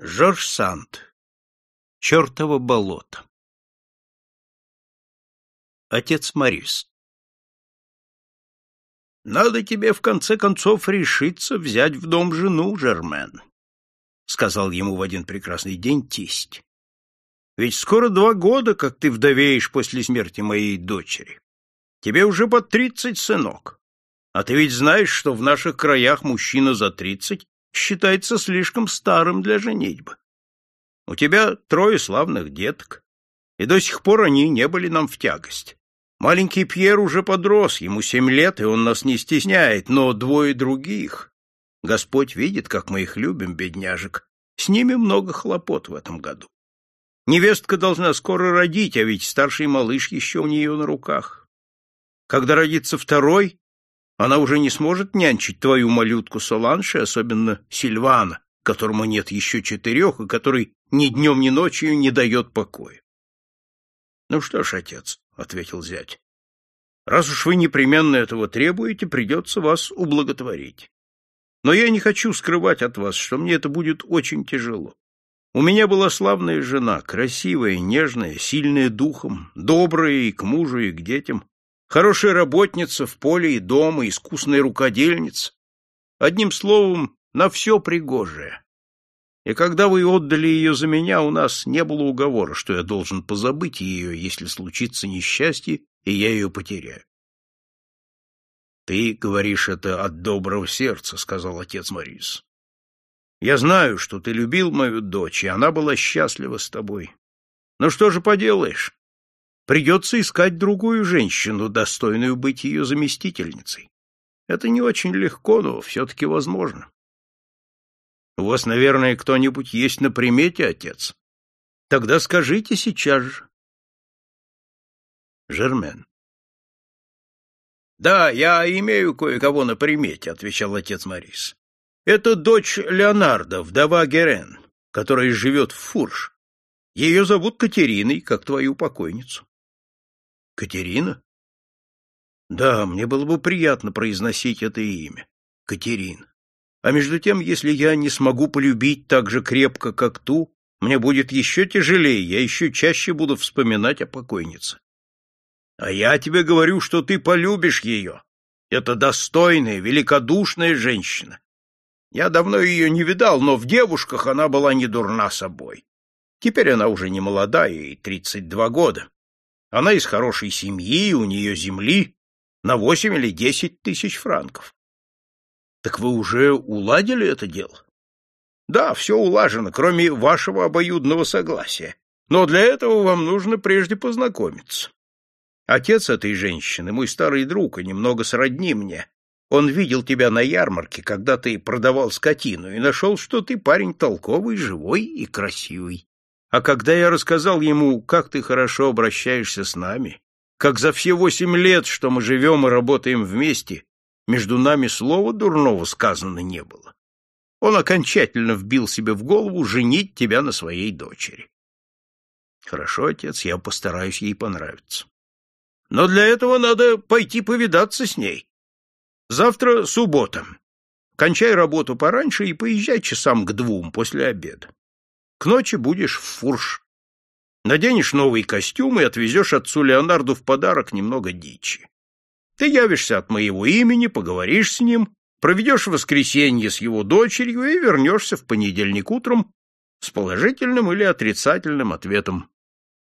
Жорж Санд. Чёртово болото. Отец Марис. Надо тебе в конце концов решиться взять в дом жену, Жермен, сказал ему в один прекрасный день тесть. Ведь скоро два года, как ты вдовеешь после смерти моей дочери. Тебе уже под тридцать, сынок. А ты ведь знаешь, что в наших краях мужчина за тридцать считается слишком старым для женитьбы. У тебя трое славных деток, и до сих пор они не были нам в тягость. Маленький Пьер уже подрос, ему семь лет, и он нас не стесняет, но двое других... Господь видит, как мы их любим, бедняжек. С ними много хлопот в этом году. Невестка должна скоро родить, а ведь старший малыш еще у нее на руках. Когда родится второй, она уже не сможет нянчить твою малютку Соланши, особенно Сильвана, которому нет еще четырех и который ни днем, ни ночью не дает покоя. — Ну что ж, отец, — ответил зять, — раз уж вы непременно этого требуете, придется вас ублаготворить. Но я не хочу скрывать от вас, что мне это будет очень тяжело. У меня была славная жена, красивая, нежная, сильная духом, добрая и к мужу, и к детям, хорошая работница в поле и дома, искусная рукодельница. Одним словом, на все пригожее. И когда вы отдали ее за меня, у нас не было уговора, что я должен позабыть ее, если случится несчастье, и я ее потеряю. — Ты говоришь это от доброго сердца, — сказал отец Морис. — Я знаю, что ты любил мою дочь, и она была счастлива с тобой. Но что же поделаешь? Придется искать другую женщину, достойную быть ее заместительницей. Это не очень легко, но все-таки возможно. У вас, наверное, кто-нибудь есть на примете, отец? Тогда скажите сейчас же. Жермен. Да, я имею кое-кого на примете, отвечал отец Марис. Это дочь Леонардо, вдова Герен, которая живет в Фурш. Ее зовут Катериной, как твою покойницу. Катерина? Да, мне было бы приятно произносить это имя. Катерина. А между тем, если я не смогу полюбить так же крепко, как ту, мне будет еще тяжелее, я еще чаще буду вспоминать о покойнице. А я тебе говорю, что ты полюбишь ее. Это достойная, великодушная женщина. Я давно ее не видал, но в девушках она была не дурна собой. Теперь она уже не молодая, тридцать два года. Она из хорошей семьи, у нее земли на восемь или десять тысяч франков. Так вы уже уладили это дело? Да, все улажено, кроме вашего обоюдного согласия. Но для этого вам нужно прежде познакомиться. Отец этой женщины, мой старый друг и немного сродни мне. Он видел тебя на ярмарке, когда ты продавал скотину, и нашел, что ты парень толковый, живой и красивый. А когда я рассказал ему, как ты хорошо обращаешься с нами, как за все восемь лет, что мы живем и работаем вместе, между нами слова дурного сказано не было. Он окончательно вбил себе в голову женить тебя на своей дочери. Хорошо, отец, я постараюсь ей понравиться. Но для этого надо пойти повидаться с ней. Завтра суббота. Кончай работу пораньше и поезжай часам к двум после обеда. К ночи будешь в фурш. Наденешь новый костюм и отвезешь отцу Леонарду в подарок немного дичи. Ты явишься от моего имени, поговоришь с ним, проведешь воскресенье с его дочерью и вернешься в понедельник утром с положительным или отрицательным ответом.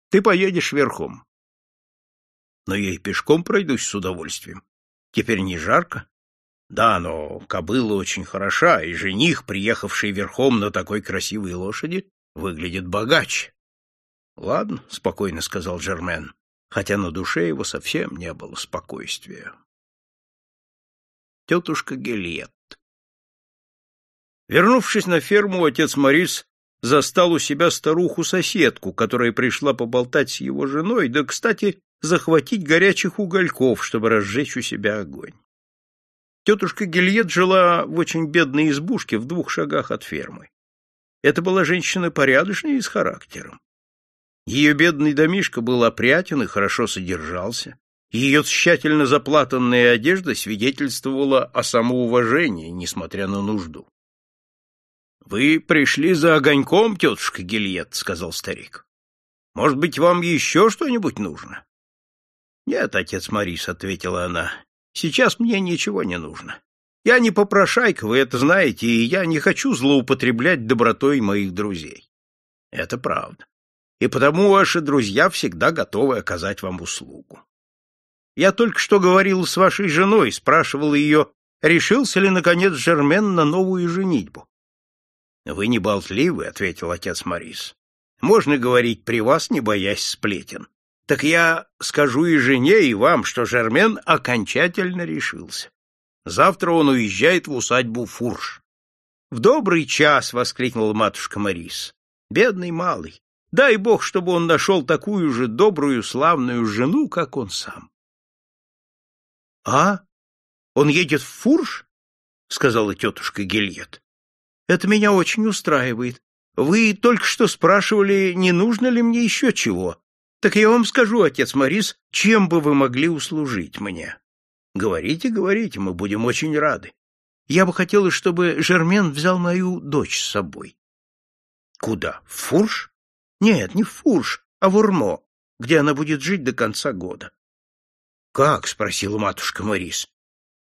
Ты поедешь верхом. Но я и пешком пройдусь с удовольствием. Теперь не жарко. Да, но кобыла очень хороша, и жених, приехавший верхом на такой красивой лошади, выглядит богаче. — Ладно, — спокойно сказал Жермен хотя на душе его совсем не было спокойствия. Тетушка Гельет Вернувшись на ферму, отец Морис застал у себя старуху-соседку, которая пришла поболтать с его женой, да, кстати, захватить горячих угольков, чтобы разжечь у себя огонь. Тетушка Гильет жила в очень бедной избушке в двух шагах от фермы. Это была женщина порядочная и с характером. Ее бедный домишко был опрятен и хорошо содержался. Ее тщательно заплатанная одежда свидетельствовала о самоуважении, несмотря на нужду. Вы пришли за огоньком, тетушка Гильет, сказал старик. Может быть, вам еще что-нибудь нужно? Нет, отец Марис, ответила она. Сейчас мне ничего не нужно. Я не попрошайка, вы это знаете, и я не хочу злоупотреблять добротой моих друзей. Это правда. И потому ваши друзья всегда готовы оказать вам услугу. Я только что говорил с вашей женой, спрашивал ее, решился ли, наконец, Жермен на новую женитьбу. — Вы не болтливы, — ответил отец Морис. — Можно говорить при вас, не боясь сплетен. Так я скажу и жене, и вам, что Жермен окончательно решился. Завтра он уезжает в усадьбу Фурш. — В добрый час! — воскликнула матушка Морис. — Бедный малый! Дай бог, чтобы он нашел такую же добрую, славную жену, как он сам. — А? Он едет в Фурш? — сказала тетушка Гильет. Это меня очень устраивает. Вы только что спрашивали, не нужно ли мне еще чего. Так я вам скажу, отец Морис, чем бы вы могли услужить мне. Говорите, говорите, мы будем очень рады. Я бы хотела, чтобы Жермен взял мою дочь с собой. Куда? В Фурш? Нет, не в Фурш, а в Урмо, где она будет жить до конца года. Как? спросила матушка Морис.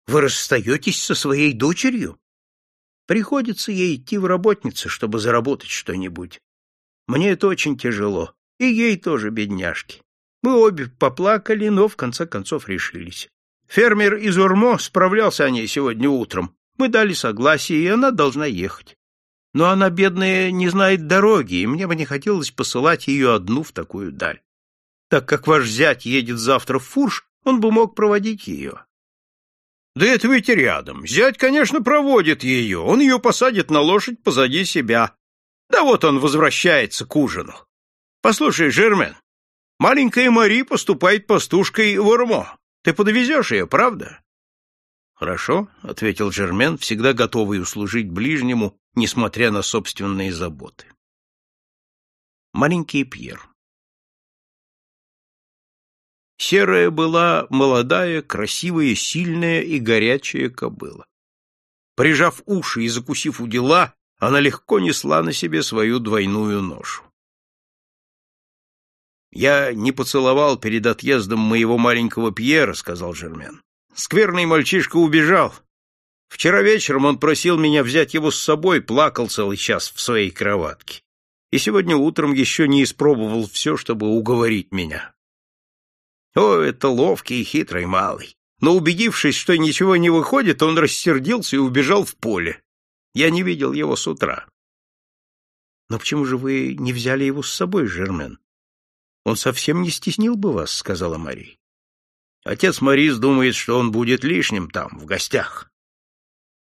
Вы расстаетесь со своей дочерью? Приходится ей идти в работницы, чтобы заработать что-нибудь. Мне это очень тяжело. И ей тоже, бедняжки. Мы обе поплакали, но в конце концов решились. Фермер из Урмо справлялся о ней сегодня утром. Мы дали согласие, и она должна ехать. Но она, бедная, не знает дороги, и мне бы не хотелось посылать ее одну в такую даль. Так как ваш зять едет завтра в Фурш, он бы мог проводить ее. Да это ведь рядом. Зять, конечно, проводит ее. Он ее посадит на лошадь позади себя. Да вот он возвращается к ужину. Послушай, Жермен, маленькая Мари поступает пастушкой в Урмо. Ты подвезешь ее, правда? Хорошо, — ответил Жермен, всегда готовый услужить ближнему, несмотря на собственные заботы. Маленький Пьер Серая была молодая, красивая, сильная и горячая кобыла. Прижав уши и закусив у дела, она легко несла на себе свою двойную ношу. «Я не поцеловал перед отъездом моего маленького Пьера», — сказал Жермен. «Скверный мальчишка убежал. Вчера вечером он просил меня взять его с собой, плакал целый час в своей кроватке. И сегодня утром еще не испробовал все, чтобы уговорить меня. О, это ловкий и хитрый малый. Но убедившись, что ничего не выходит, он рассердился и убежал в поле. Я не видел его с утра. Но почему же вы не взяли его с собой, Жермен? Он совсем не стеснил бы вас, сказала Мари. Отец Марис думает, что он будет лишним там, в гостях.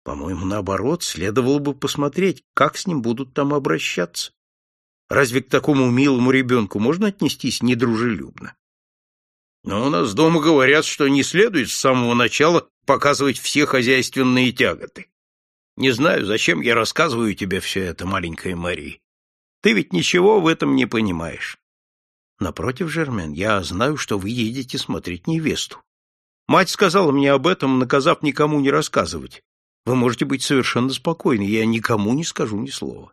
По-моему, наоборот, следовало бы посмотреть, как с ним будут там обращаться. Разве к такому милому ребенку можно отнестись недружелюбно? Но у нас дома говорят, что не следует с самого начала показывать все хозяйственные тяготы. Не знаю, зачем я рассказываю тебе все это, маленькая Мари. Ты ведь ничего в этом не понимаешь. Напротив, Жермен, я знаю, что вы едете смотреть невесту. Мать сказала мне об этом, наказав никому не рассказывать. Вы можете быть совершенно спокойны, я никому не скажу ни слова.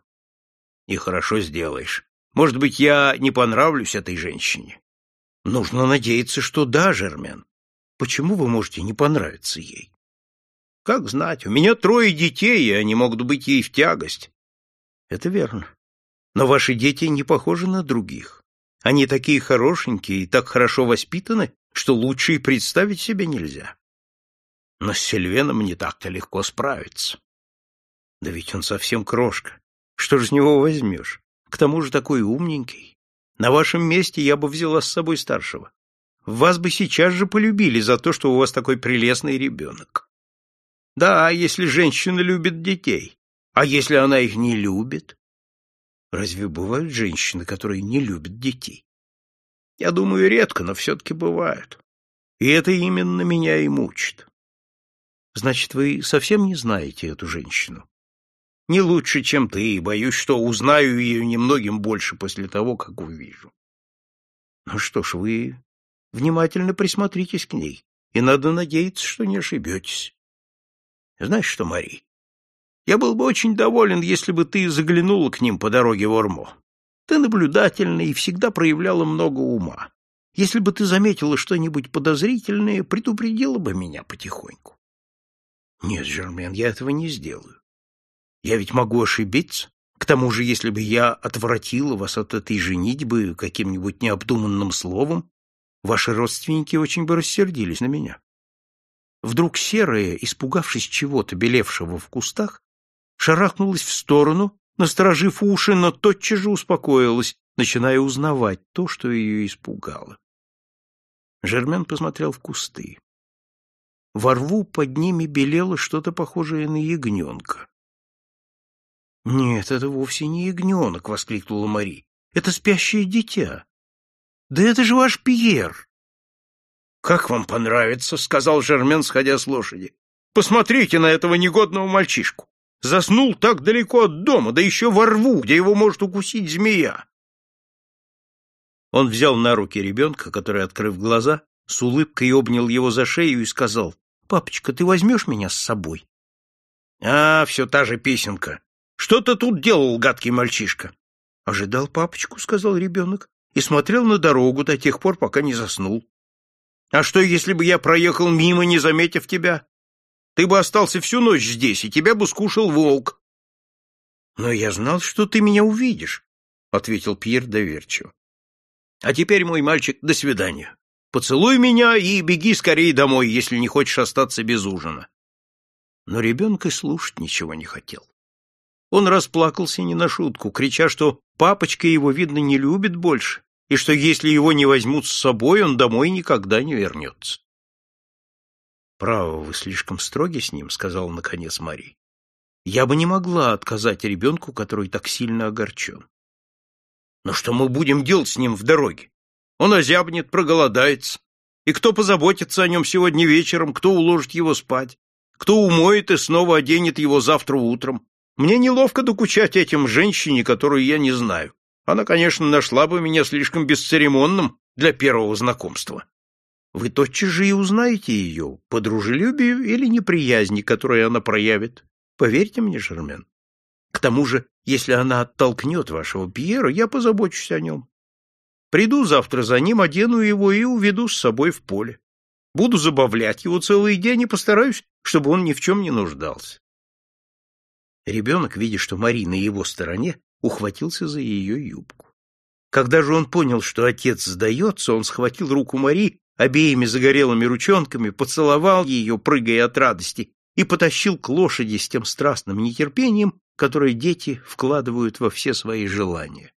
И хорошо сделаешь. Может быть, я не понравлюсь этой женщине. Нужно надеяться, что да, Жермен. Почему вы можете не понравиться ей? Как знать, у меня трое детей, и они могут быть ей в тягость. Это верно. Но ваши дети не похожи на других. Они такие хорошенькие и так хорошо воспитаны, что лучше и представить себе нельзя. Но с Сильвеном не так-то легко справиться. Да ведь он совсем крошка. Что же с него возьмешь? К тому же такой умненький. На вашем месте я бы взяла с собой старшего. Вас бы сейчас же полюбили за то, что у вас такой прелестный ребенок. Да, если женщина любит детей. А если она их не любит? Разве бывают женщины, которые не любят детей? Я думаю, редко, но все-таки бывают. И это именно меня и мучит. Значит, вы совсем не знаете эту женщину? Не лучше, чем ты, и боюсь, что узнаю ее немногим больше после того, как увижу. Ну что ж, вы внимательно присмотритесь к ней, и надо надеяться, что не ошибетесь. Знаешь что, Мари, Я был бы очень доволен, если бы ты заглянула к ним по дороге в Ормо. Ты наблюдательна и всегда проявляла много ума. Если бы ты заметила что-нибудь подозрительное, предупредила бы меня потихоньку. Нет, Жермен, я этого не сделаю. Я ведь могу ошибиться. К тому же, если бы я отвратила вас от этой женитьбы каким-нибудь необдуманным словом, ваши родственники очень бы рассердились на меня. Вдруг серая, испугавшись чего-то, белевшего в кустах, шарахнулась в сторону, насторожив уши, но тотчас же успокоилась, начиная узнавать то, что ее испугало. Жермен посмотрел в кусты. Во рву под ними белело что-то похожее на ягненка. — Нет, это вовсе не ягненок, — воскликнула Мари. — Это спящее дитя. — Да это же ваш Пьер! — Как вам понравится, — сказал Жермен, сходя с лошади. — Посмотрите на этого негодного мальчишку. Заснул так далеко от дома, да еще во рву, где его может укусить змея. Он взял на руки ребенка, который, открыв глаза, с улыбкой обнял его за шею и сказал, «Папочка, ты возьмешь меня с собой?» «А, все та же песенка. Что ты тут делал, гадкий мальчишка?» «Ожидал папочку», — сказал ребенок, и смотрел на дорогу до тех пор, пока не заснул. «А что, если бы я проехал мимо, не заметив тебя? Ты бы остался всю ночь здесь, и тебя бы скушал волк». «Но я знал, что ты меня увидишь», — ответил Пьер доверчиво. «А теперь, мой мальчик, до свидания. Поцелуй меня и беги скорее домой, если не хочешь остаться без ужина». Но ребенок и слушать ничего не хотел. Он расплакался не на шутку, крича, что папочка его, видно, не любит больше, и что если его не возьмут с собой, он домой никогда не вернется. «Право, вы слишком строги с ним», — сказал наконец Мари. «Я бы не могла отказать ребенку, который так сильно огорчен». «Но что мы будем делать с ним в дороге? Он озябнет, проголодается. И кто позаботится о нем сегодня вечером, кто уложит его спать, кто умоет и снова оденет его завтра утром, мне неловко докучать этим женщине, которую я не знаю. Она, конечно, нашла бы меня слишком бесцеремонным для первого знакомства. Вы тотчас же и узнаете ее, по дружелюбию или неприязни, которую она проявит. Поверьте мне, Жермен. К тому же, если она оттолкнет вашего Пьера, я позабочусь о нем. Приду завтра за ним, одену его и уведу с собой в поле. Буду забавлять его целый день и постараюсь, чтобы он ни в чем не нуждался. Ребенок, видя, что Мари на его стороне, ухватился за ее юбку. Когда же он понял, что отец сдается, он схватил руку Мари обеими загорелыми ручонками, поцеловал ее, прыгая от радости, и потащил к лошади с тем страстным нетерпением, которое дети вкладывают во все свои желания.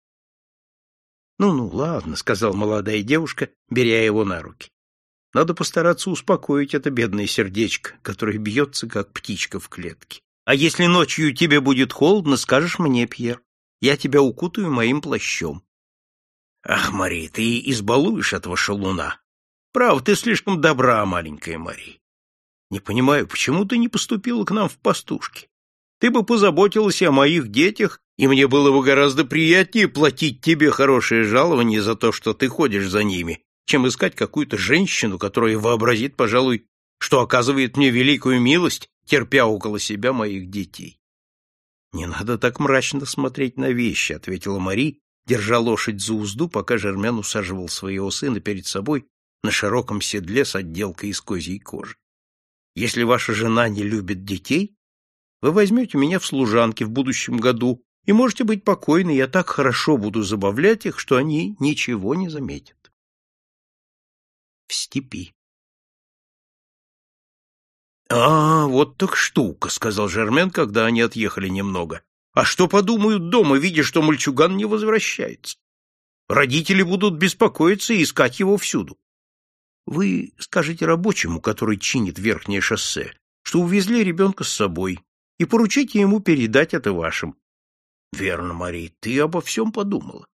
«Ну-ну, ладно», — сказала молодая девушка, беря его на руки. «Надо постараться успокоить это бедное сердечко, которое бьется, как птичка в клетке. А если ночью тебе будет холодно, скажешь мне, Пьер. Я тебя укутаю моим плащом. Ах, Мари, ты избалуешь этого шалуна. Прав, ты слишком добра, маленькая Мари. Не понимаю, почему ты не поступила к нам в пастушки? Ты бы позаботилась о моих детях, и мне было бы гораздо приятнее платить тебе хорошее жалование за то, что ты ходишь за ними, чем искать какую-то женщину, которая вообразит, пожалуй, что оказывает мне великую милость терпя около себя моих детей. Не надо так мрачно смотреть на вещи, ответила Мари, держа лошадь за узду, пока Жермен усаживал своего сына перед собой на широком седле с отделкой из козьей кожи. Если ваша жена не любит детей, вы возьмете меня в служанки в будущем году и можете быть покойны, я так хорошо буду забавлять их, что они ничего не заметят. В степи. «А, вот так штука», — сказал Жермен, когда они отъехали немного. «А что подумают дома, видя, что мальчуган не возвращается? Родители будут беспокоиться и искать его всюду. Вы скажете рабочему, который чинит верхнее шоссе, что увезли ребенка с собой, и поручите ему передать это вашим». «Верно, Мари, ты обо всем подумала».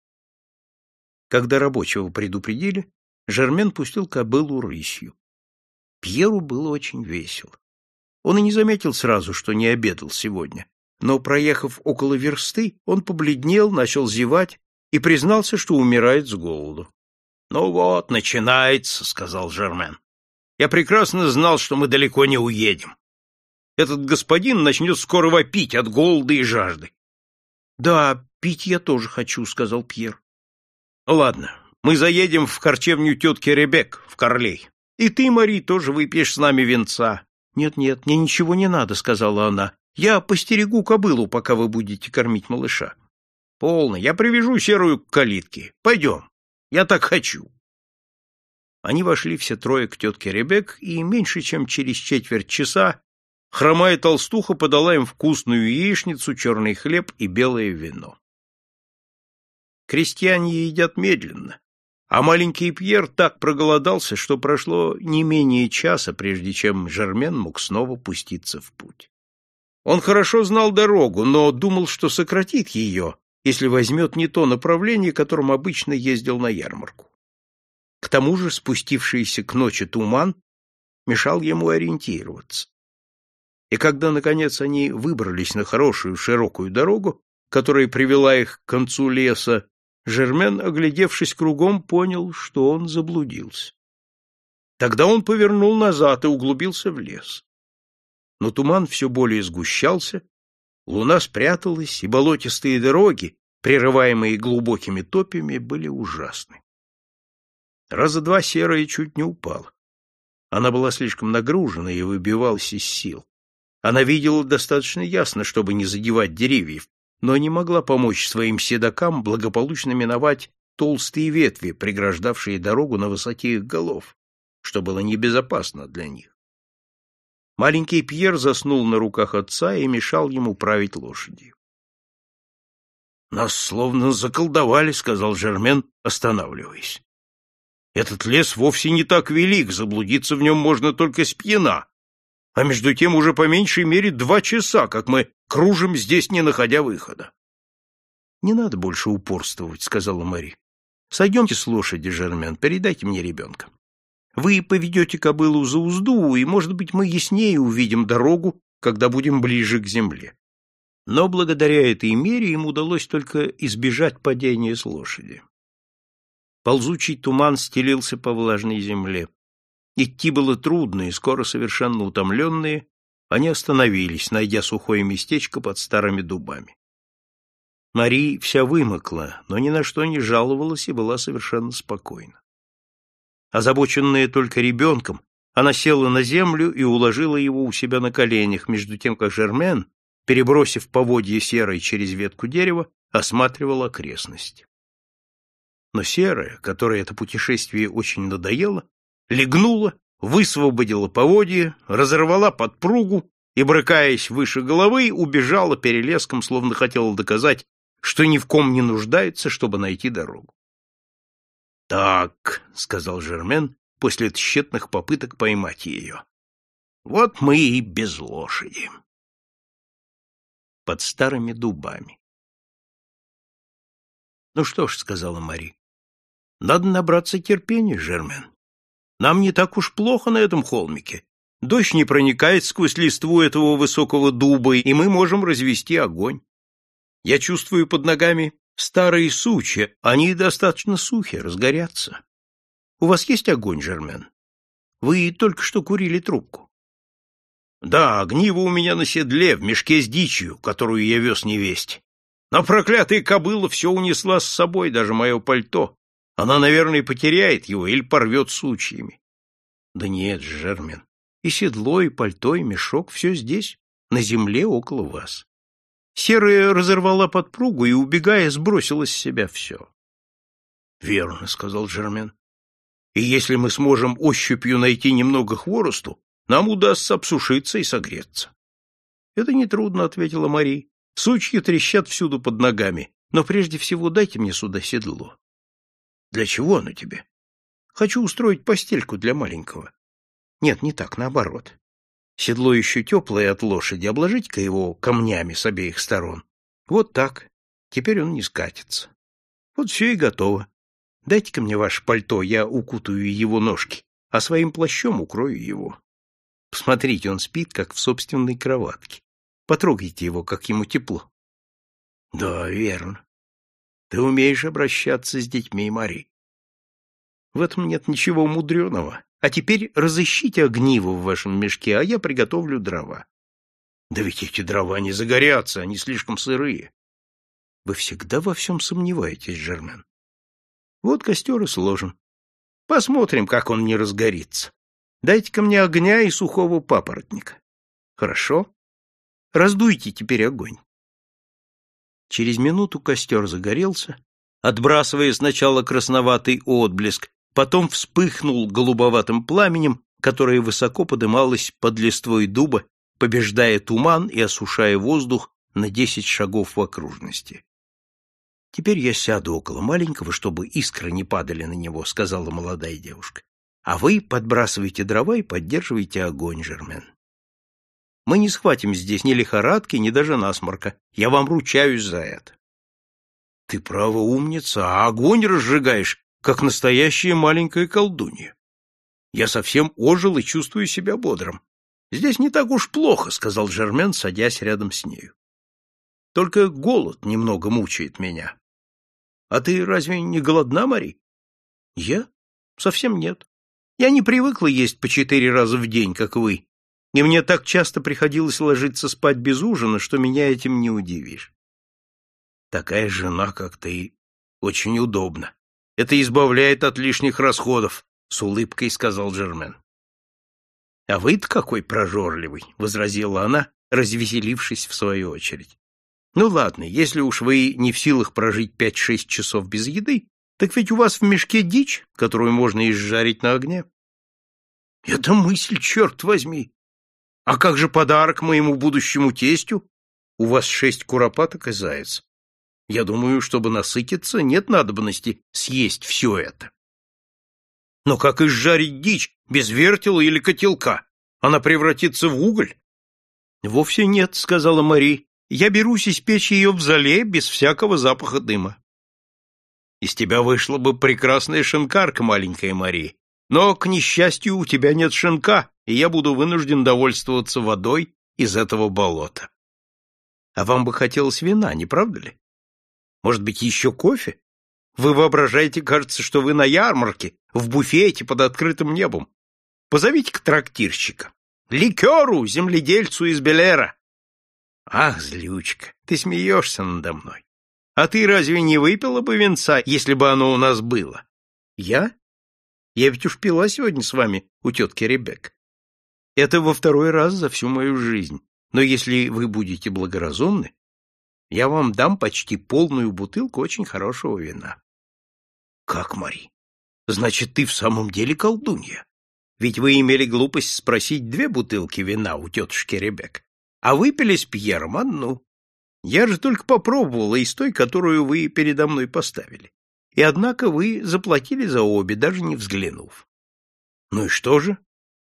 Когда рабочего предупредили, Жермен пустил кобылу рысью. Пьеру было очень весело. Он и не заметил сразу, что не обедал сегодня. Но, проехав около версты, он побледнел, начал зевать и признался, что умирает с голоду. — Ну вот, начинается, — сказал Жермен. — Я прекрасно знал, что мы далеко не уедем. Этот господин начнет скоро вопить от голода и жажды. — Да, пить я тоже хочу, — сказал Пьер. — Ладно, мы заедем в харчевню тетки Ребек в Корлей. И ты, Мари, тоже выпьешь с нами венца. «Нет, — мне ничего не надо, — сказала она. — Я постерегу кобылу, пока вы будете кормить малыша. — Полно, я привяжу серую к калитке. Пойдем, я так хочу. Они вошли все трое к тетке Ребек, и меньше чем через четверть часа хромая толстуха подала им вкусную яичницу, черный хлеб и белое вино. Крестьяне едят медленно, а маленький Пьер так проголодался, что прошло не менее часа, прежде чем Жермен мог снова пуститься в путь. Он хорошо знал дорогу, но думал, что сократит ее, если возьмет не то направление, которым обычно ездил на ярмарку. К тому же спустившийся к ночи туман мешал ему ориентироваться. И когда, наконец, они выбрались на хорошую широкую дорогу, которая привела их к концу леса, Жермен, оглядевшись кругом, понял, что он заблудился. Тогда он повернул назад и углубился в лес. Но туман все более сгущался, луна спряталась, и болотистые дороги, прерываемые глубокими топями, были ужасны. Раза два серая чуть не упала. Она была слишком нагружена и выбивалась из сил. Она видела достаточно ясно, чтобы не задевать деревьев, но не могла помочь своим седокам благополучно миновать толстые ветви, преграждавшие дорогу на высоте их голов, что было небезопасно для них. Маленький Пьер заснул на руках отца и мешал ему править лошадью. «Нас словно заколдовали», — сказал Жермен, останавливаясь. «Этот лес вовсе не так велик, заблудиться в нем можно только с пьяна, а между тем уже по меньшей мере два часа, как мы кружим здесь, не находя выхода. — Не надо больше упорствовать, — сказала Мари. — Сойдемте с лошади, Жермен, передайте мне ребенка. Вы поведете кобылу за узду, и, может быть, мы яснее увидим дорогу, когда будем ближе к земле. Но благодаря этой мере им удалось только избежать падения с лошади. Ползучий туман стелился по влажной земле. Идти было трудно, и скоро совершенно утомленные, они остановились, найдя сухое местечко под старыми дубами. Мари вся вымокла, но ни на что не жаловалась и была совершенно спокойна. Озабоченная только ребенком, она села на землю и уложила его у себя на коленях, между тем как Жермен, перебросив поводье серой через ветку дерева, осматривал окрестности. Но серая, которой это путешествие очень надоело, легнула, высвободила поводья, разорвала подпругу и, брыкаясь выше головы, убежала перелеском, словно хотела доказать, что ни в ком не нуждается, чтобы найти дорогу. — Так, — сказал Жермен после тщетных попыток поймать ее, — вот мы и без лошади. Под старыми дубами. — Ну что ж, — сказала Мари, — надо набраться терпения, Жермен. Нам не так уж плохо на этом холмике. Дождь не проникает сквозь листву этого высокого дуба, и мы можем развести огонь. Я чувствую под ногами старые сучья, они достаточно сухи, разгорятся. У вас есть огонь, Жермен? Вы только что курили трубку. Да, огниво у меня на седле, в мешке с дичью, которую я вез невесть. Но проклятая кобыла все унесла с собой, даже мое пальто. Она, наверное, потеряет его или порвет сучьями. Да нет, Жермен, и седло, и пальто, и мешок — все здесь, на земле около вас. Серая разорвала подпругу и, убегая, сбросила с себя все. — Верно, — сказал Жермен. — И если мы сможем ощупью найти немного хворосту, нам удастся обсушиться и согреться. — Это нетрудно, — ответила Мари. — Сучья трещат всюду под ногами, но прежде всего дайте мне сюда седло. Для чего оно тебе? Хочу устроить постельку для маленького. Нет, не так, наоборот. Седло еще теплое от лошади, обложить-ка его камнями с обеих сторон. Вот так. Теперь он не скатится. Вот все и готово. Дайте-ка мне ваше пальто, я укутаю его ножки, а своим плащом укрою его. Посмотрите, он спит, как в собственной кроватке. Потрогайте его, как ему тепло. Да, верно. Ты умеешь обращаться с детьми, Мари. В этом нет ничего мудреного. А теперь разыщите огниво в вашем мешке, а я приготовлю дрова. Да ведь эти дрова не загорятся, они слишком сырые. Вы всегда во всем сомневаетесь, Жермен. Вот костер и сложен. Посмотрим, как он не разгорится. Дайте-ка мне огня и сухого папоротника. Хорошо. Раздуйте теперь огонь. Через минуту костер загорелся, отбрасывая сначала красноватый отблеск, потом вспыхнул голубоватым пламенем, которое высоко подымалось под листвой дуба, побеждая туман и осушая воздух на десять шагов в окружности. Теперь я сяду около маленького, чтобы искры не падали на него, сказала молодая девушка. А вы подбрасывайте дрова и поддерживайте огонь, Жермен. Мы не схватим здесь ни лихорадки, ни даже насморка. Я вам ручаюсь за это. Ты право умница, а огонь разжигаешь, как настоящая маленькая колдунья. Я совсем ожил и чувствую себя бодрым. Здесь не так уж плохо, сказал Жермен, садясь рядом с нею. Только голод немного мучает меня. А ты разве не голодна, Мари? Я? Совсем нет. Я не привыкла есть по четыре раза в день, как вы, и мне так часто приходилось ложиться спать без ужина, что меня этим не удивишь. Такая жена, как ты, очень удобна. Это избавляет от лишних расходов, — с улыбкой сказал Джермен. — А вы-то какой прожорливый, — возразила она, развеселившись в свою очередь. — Ну ладно, если уж вы не в силах прожить пять-шесть часов без еды, так ведь у вас в мешке дичь, которую можно изжарить на огне. — Это мысль, черт возьми! А как же подарок моему будущему тестю? У вас шесть куропаток и заяц. Я думаю, чтобы насытиться, нет надобности съесть все это. Но как изжарить дичь без вертела или котелка? Она превратится в уголь? Вовсе нет, сказала Мари. Я берусь испечь ее в зале без всякого запаха дыма. Из тебя вышла бы прекрасная шинкарка, маленькая Мари. Но, к несчастью, у тебя нет шинка, и я буду вынужден довольствоваться водой из этого болота. А вам бы хотелось вина, не правда ли? Может быть, еще кофе? Вы воображаете, кажется, что вы на ярмарке, в буфете под открытым небом. Позовите-ка трактирщика. Ликеру, земледельцу из Белера. Ах, злючка, ты смеешься надо мной. А ты разве не выпила бы венца, если бы оно у нас было? Я? Я ведь уж пила сегодня с вами у тетки Ребек. Это во второй раз за всю мою жизнь. Но если вы будете благоразумны, я вам дам почти полную бутылку очень хорошего вина. Как, Мари? Значит, ты в самом деле колдунья? Ведь вы имели глупость спросить две бутылки вина у тетушки Ребек, а выпили с Пьером одну. Я же только попробовала из той, которую вы передо мной поставили и однако вы заплатили за обе, даже не взглянув. Ну и что же?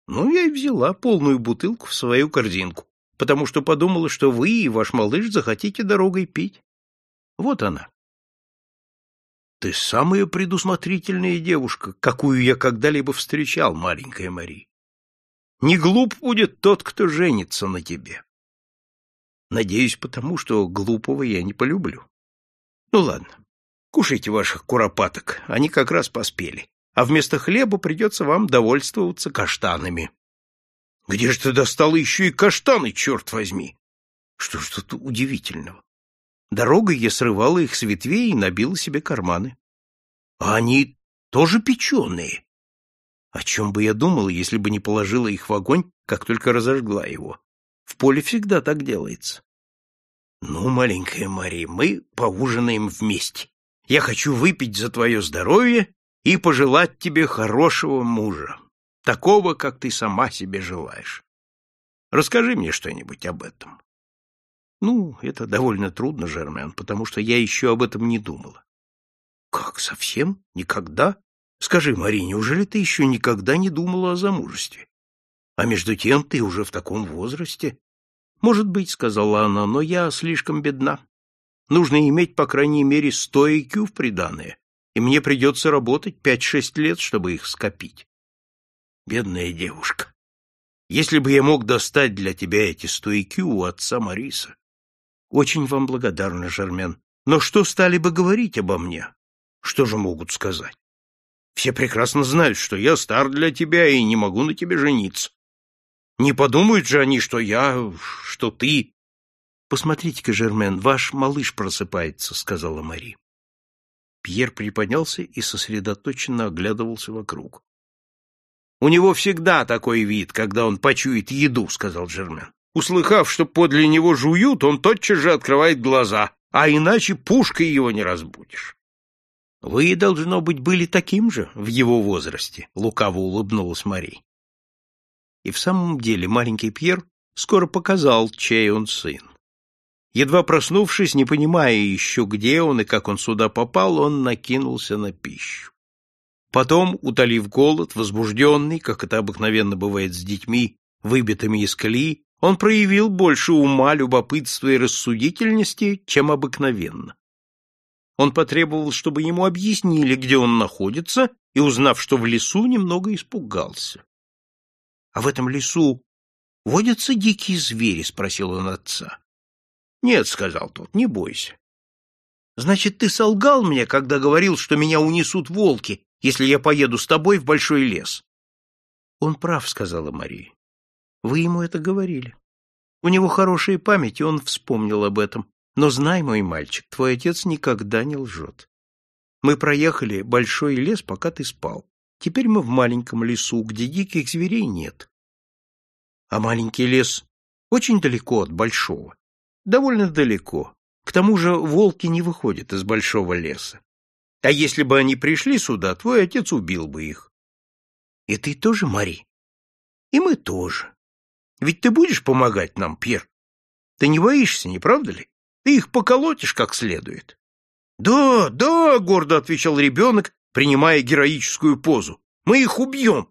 Ну, я и взяла полную бутылку в свою корзинку, потому что подумала, что вы и ваш малыш захотите дорогой пить. Вот она. Ты самая предусмотрительная девушка, какую я когда-либо встречал, маленькая Мари. Не глуп будет тот, кто женится на тебе. Надеюсь, потому что глупого я не полюблю. Ну ладно, Кушайте ваших куропаток, они как раз поспели, а вместо хлеба придется вам довольствоваться каштанами. Где же ты достала еще и каштаны, черт возьми? Что ж тут удивительного? Дорогой я срывала их с ветвей и набила себе карманы. А они тоже печеные. О чем бы я думала, если бы не положила их в огонь, как только разожгла его? В поле всегда так делается. Ну, маленькая Мария, мы поужинаем вместе. Я хочу выпить за твое здоровье и пожелать тебе хорошего мужа, такого, как ты сама себе желаешь. Расскажи мне что-нибудь об этом. Ну, это довольно трудно, Жермен, потому что я еще об этом не думала. Как, совсем? Никогда? Скажи, Мари, неужели ты еще никогда не думала о замужестве? А между тем ты уже в таком возрасте. Может быть, сказала она, но я слишком бедна. Нужно иметь, по крайней мере, сто IQ в приданое, и мне придется работать пять-шесть лет, чтобы их скопить. Бедная девушка. Если бы я мог достать для тебя эти сто IQ у отца Мариса. Очень вам благодарна, Жермен. Но что стали бы говорить обо мне? Что же могут сказать? Все прекрасно знают, что я стар для тебя и не могу на тебе жениться. Не подумают же они, что я, что ты. Посмотрите-ка, Жермен, ваш малыш просыпается, сказала Мари. Пьер приподнялся и сосредоточенно оглядывался вокруг. У него всегда такой вид, когда он почует еду, сказал Жермен. Услыхав, что подле него жуют, он тотчас же открывает глаза, а иначе пушкой его не разбудишь. Вы, должно быть, были таким же в его возрасте, лукаво улыбнулась Мари. И в самом деле маленький Пьер скоро показал, чей он сын. Едва проснувшись, не понимая еще, где он и как он сюда попал, он накинулся на пищу. Потом, утолив голод, возбужденный, как это обыкновенно бывает с детьми, выбитыми из колеи, он проявил больше ума, любопытства и рассудительности, чем обыкновенно. Он потребовал, чтобы ему объяснили, где он находится, и, узнав, что в лесу, немного испугался. — А в этом лесу водятся дикие звери? — спросил он отца. — Нет, — сказал тот, — не бойся. — Значит, ты солгал мне, когда говорил, что меня унесут волки, если я поеду с тобой в большой лес? — Он прав, — сказала Мария. — Вы ему это говорили. У него хорошая память, и он вспомнил об этом. Но знай, мой мальчик, твой отец никогда не лжет. Мы проехали большой лес, пока ты спал. Теперь мы в маленьком лесу, где диких зверей нет. А маленький лес очень далеко от большого. Довольно далеко. К тому же волки не выходят из большого леса. А если бы они пришли сюда, твой отец убил бы их. И ты тоже, Мари? И мы тоже. Ведь ты будешь помогать нам, Пьер? Ты не боишься, не правда ли? Ты их поколотишь как следует. Да, да, гордо отвечал ребенок, принимая героическую позу. Мы их убьем.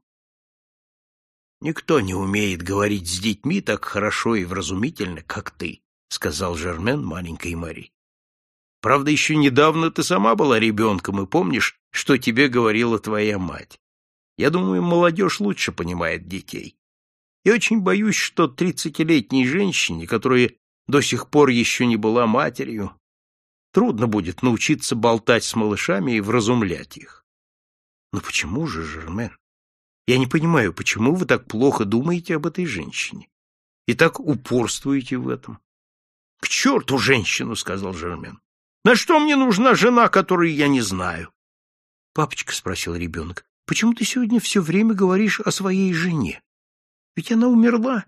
Никто не умеет говорить с детьми так хорошо и вразумительно, как ты, сказал Жермен маленькой Мари. Правда, еще недавно ты сама была ребенком и помнишь, что тебе говорила твоя мать. Я думаю, молодежь лучше понимает детей. И очень боюсь, что тридцатилетней женщине, которая до сих пор еще не была матерью, трудно будет научиться болтать с малышами и вразумлять их. Но почему же, Жермен? Я не понимаю, почему вы так плохо думаете об этой женщине и так упорствуете в этом? — К черту женщину, — сказал Жермен. — На что мне нужна жена, которую я не знаю? — Папочка, — спросил ребенок, — почему ты сегодня все время говоришь о своей жене? Ведь она умерла.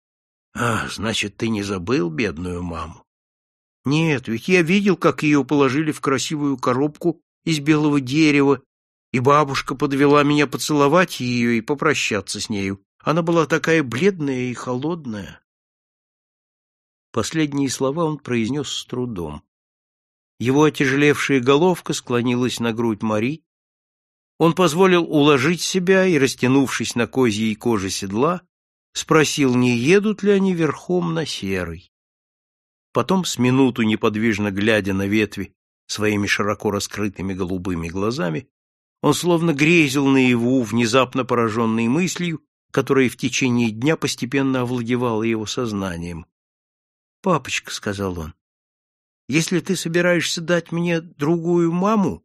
— А, значит, ты не забыл бедную маму? — Нет, ведь я видел, как ее положили в красивую коробку из белого дерева, и бабушка подвела меня поцеловать ее и попрощаться с нею. Она была такая бледная и холодная. Последние слова он произнес с трудом. Его отяжелевшая головка склонилась на грудь Мари. Он позволил уложить себя и, растянувшись на козьей коже седла, спросил, не едут ли они верхом на серой. Потом, с минуту неподвижно глядя на ветви своими широко раскрытыми голубыми глазами, он словно грезил наяву, внезапно пораженной мыслью, которая в течение дня постепенно овладевала его сознанием. «Папочка», — сказал он, — «если ты собираешься дать мне другую маму,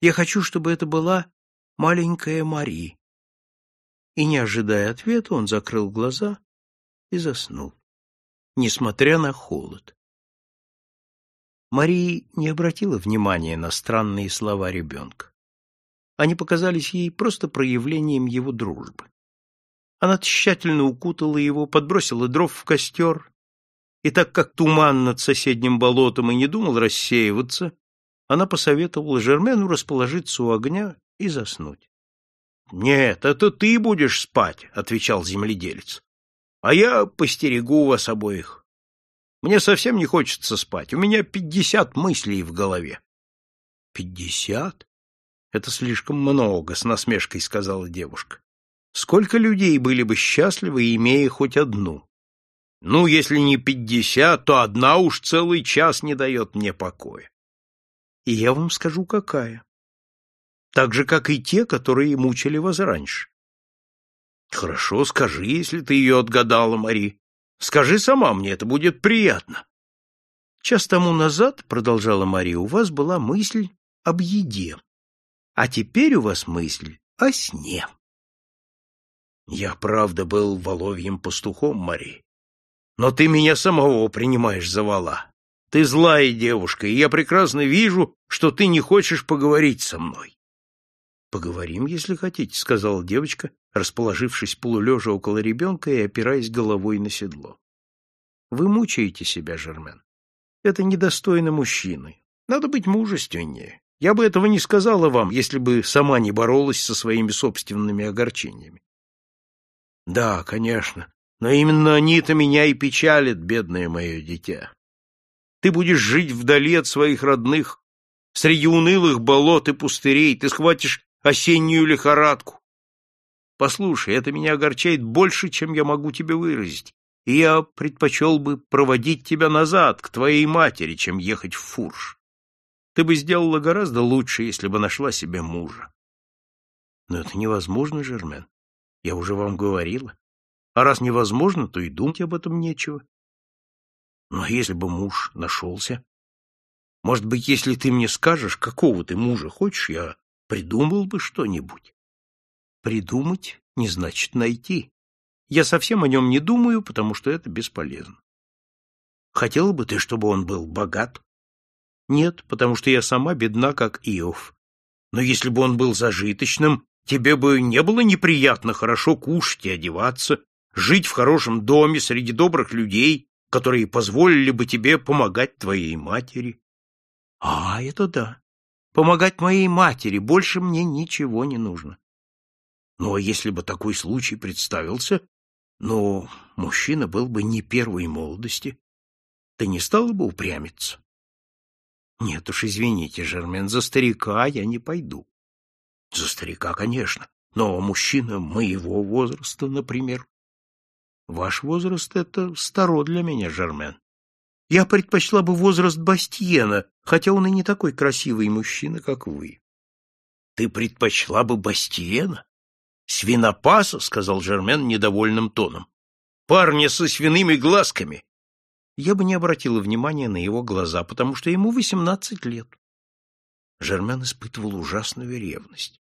я хочу, чтобы это была маленькая Мари». И, не ожидая ответа, он закрыл глаза и заснул, несмотря на холод. Мария не обратила внимания на странные слова ребенка. Они показались ей просто проявлением его дружбы. Она тщательно укутала его, подбросила дров в костер, и так как туман над соседним болотом и не думал рассеиваться, она посоветовала Жермену расположиться у огня и заснуть. — Нет, это ты будешь спать, — отвечал земледелец. — А я постерегу вас обоих. Мне совсем не хочется спать, у меня пятьдесят мыслей в голове. — Пятьдесят? Это слишком много, — с насмешкой сказала девушка. — Сколько людей были бы счастливы, имея хоть одну? Ну, если не пятьдесят, то одна уж целый час не дает мне покоя. И я вам скажу, какая так же, как и те, которые мучили вас раньше. — Хорошо, скажи, если ты ее отгадала, Мари. Скажи сама мне, это будет приятно. — Час тому назад, — продолжала Мария, — у вас была мысль об еде, а теперь у вас мысль о сне. Я, правда, был воловьим пастухом, Мари. Но ты меня самого принимаешь за вала. Ты злая девушка, и я прекрасно вижу, что ты не хочешь поговорить со мной. — Поговорим, если хотите, — сказала девочка, расположившись полулежа около ребенка и опираясь головой на седло. — Вы мучаете себя, Жермен. Это недостойно мужчины. Надо быть мужественнее. Я бы этого не сказала вам, если бы сама не боролась со своими собственными огорчениями. — Да, конечно, но именно они-то меня и печалят, бедное мое дитя. Ты будешь жить вдали от своих родных, среди унылых болот и пустырей, ты схватишь осеннюю лихорадку. Послушай, это меня огорчает больше, чем я могу тебе выразить, и я предпочел бы проводить тебя назад, к твоей матери, чем ехать в Фурш. Ты бы сделала гораздо лучше, если бы нашла себе мужа. Но это невозможно, Жермен. Я уже вам говорила. А раз невозможно, то и думать об этом нечего. Но если бы муж нашелся... Может быть, если ты мне скажешь, какого ты мужа хочешь, я придумал бы что-нибудь. Придумать не значит найти. Я совсем о нем не думаю, потому что это бесполезно. Хотела бы ты, чтобы он был богат? Нет, потому что я сама бедна, как Иов. Но если бы он был зажиточным, тебе бы не было неприятно хорошо кушать и одеваться, жить в хорошем доме среди добрых людей, которые позволили бы тебе помогать твоей матери. А, это да. Помогать моей матери, больше мне ничего не нужно. Ну, а если бы такой случай представился, но мужчина был бы не первой молодости, ты не стала бы упрямиться? Нет уж, извините, Жермен, за старика я не пойду. За старика, конечно, но мужчина моего возраста, например. Ваш возраст — это старо для меня, Жермен. Я предпочла бы возраст Бастиена, хотя он и не такой красивый мужчина, как вы. Ты предпочла бы Бастиена? Свинопаса, — сказал Жермен недовольным тоном. Парня со свиными глазками. Я бы не обратила внимания на его глаза, потому что ему восемнадцать лет. Жермен испытывал ужасную ревность.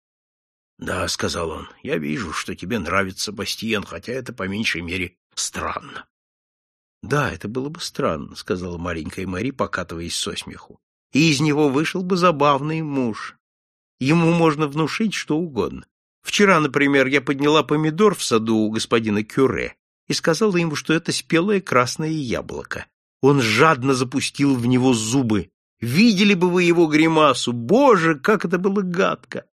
Да, сказал он, я вижу, что тебе нравится Бастиен, хотя это по меньшей мере странно. Да, это было бы странно, сказала маленькая Мари, покатываясь со смеху. И из него вышел бы забавный муж. Ему можно внушить что угодно. Вчера, например, я подняла помидор в саду у господина Кюре и сказала ему, что это спелое красное яблоко. Он жадно запустил в него зубы. Видели бы вы его гримасу! Боже, как это было гадко!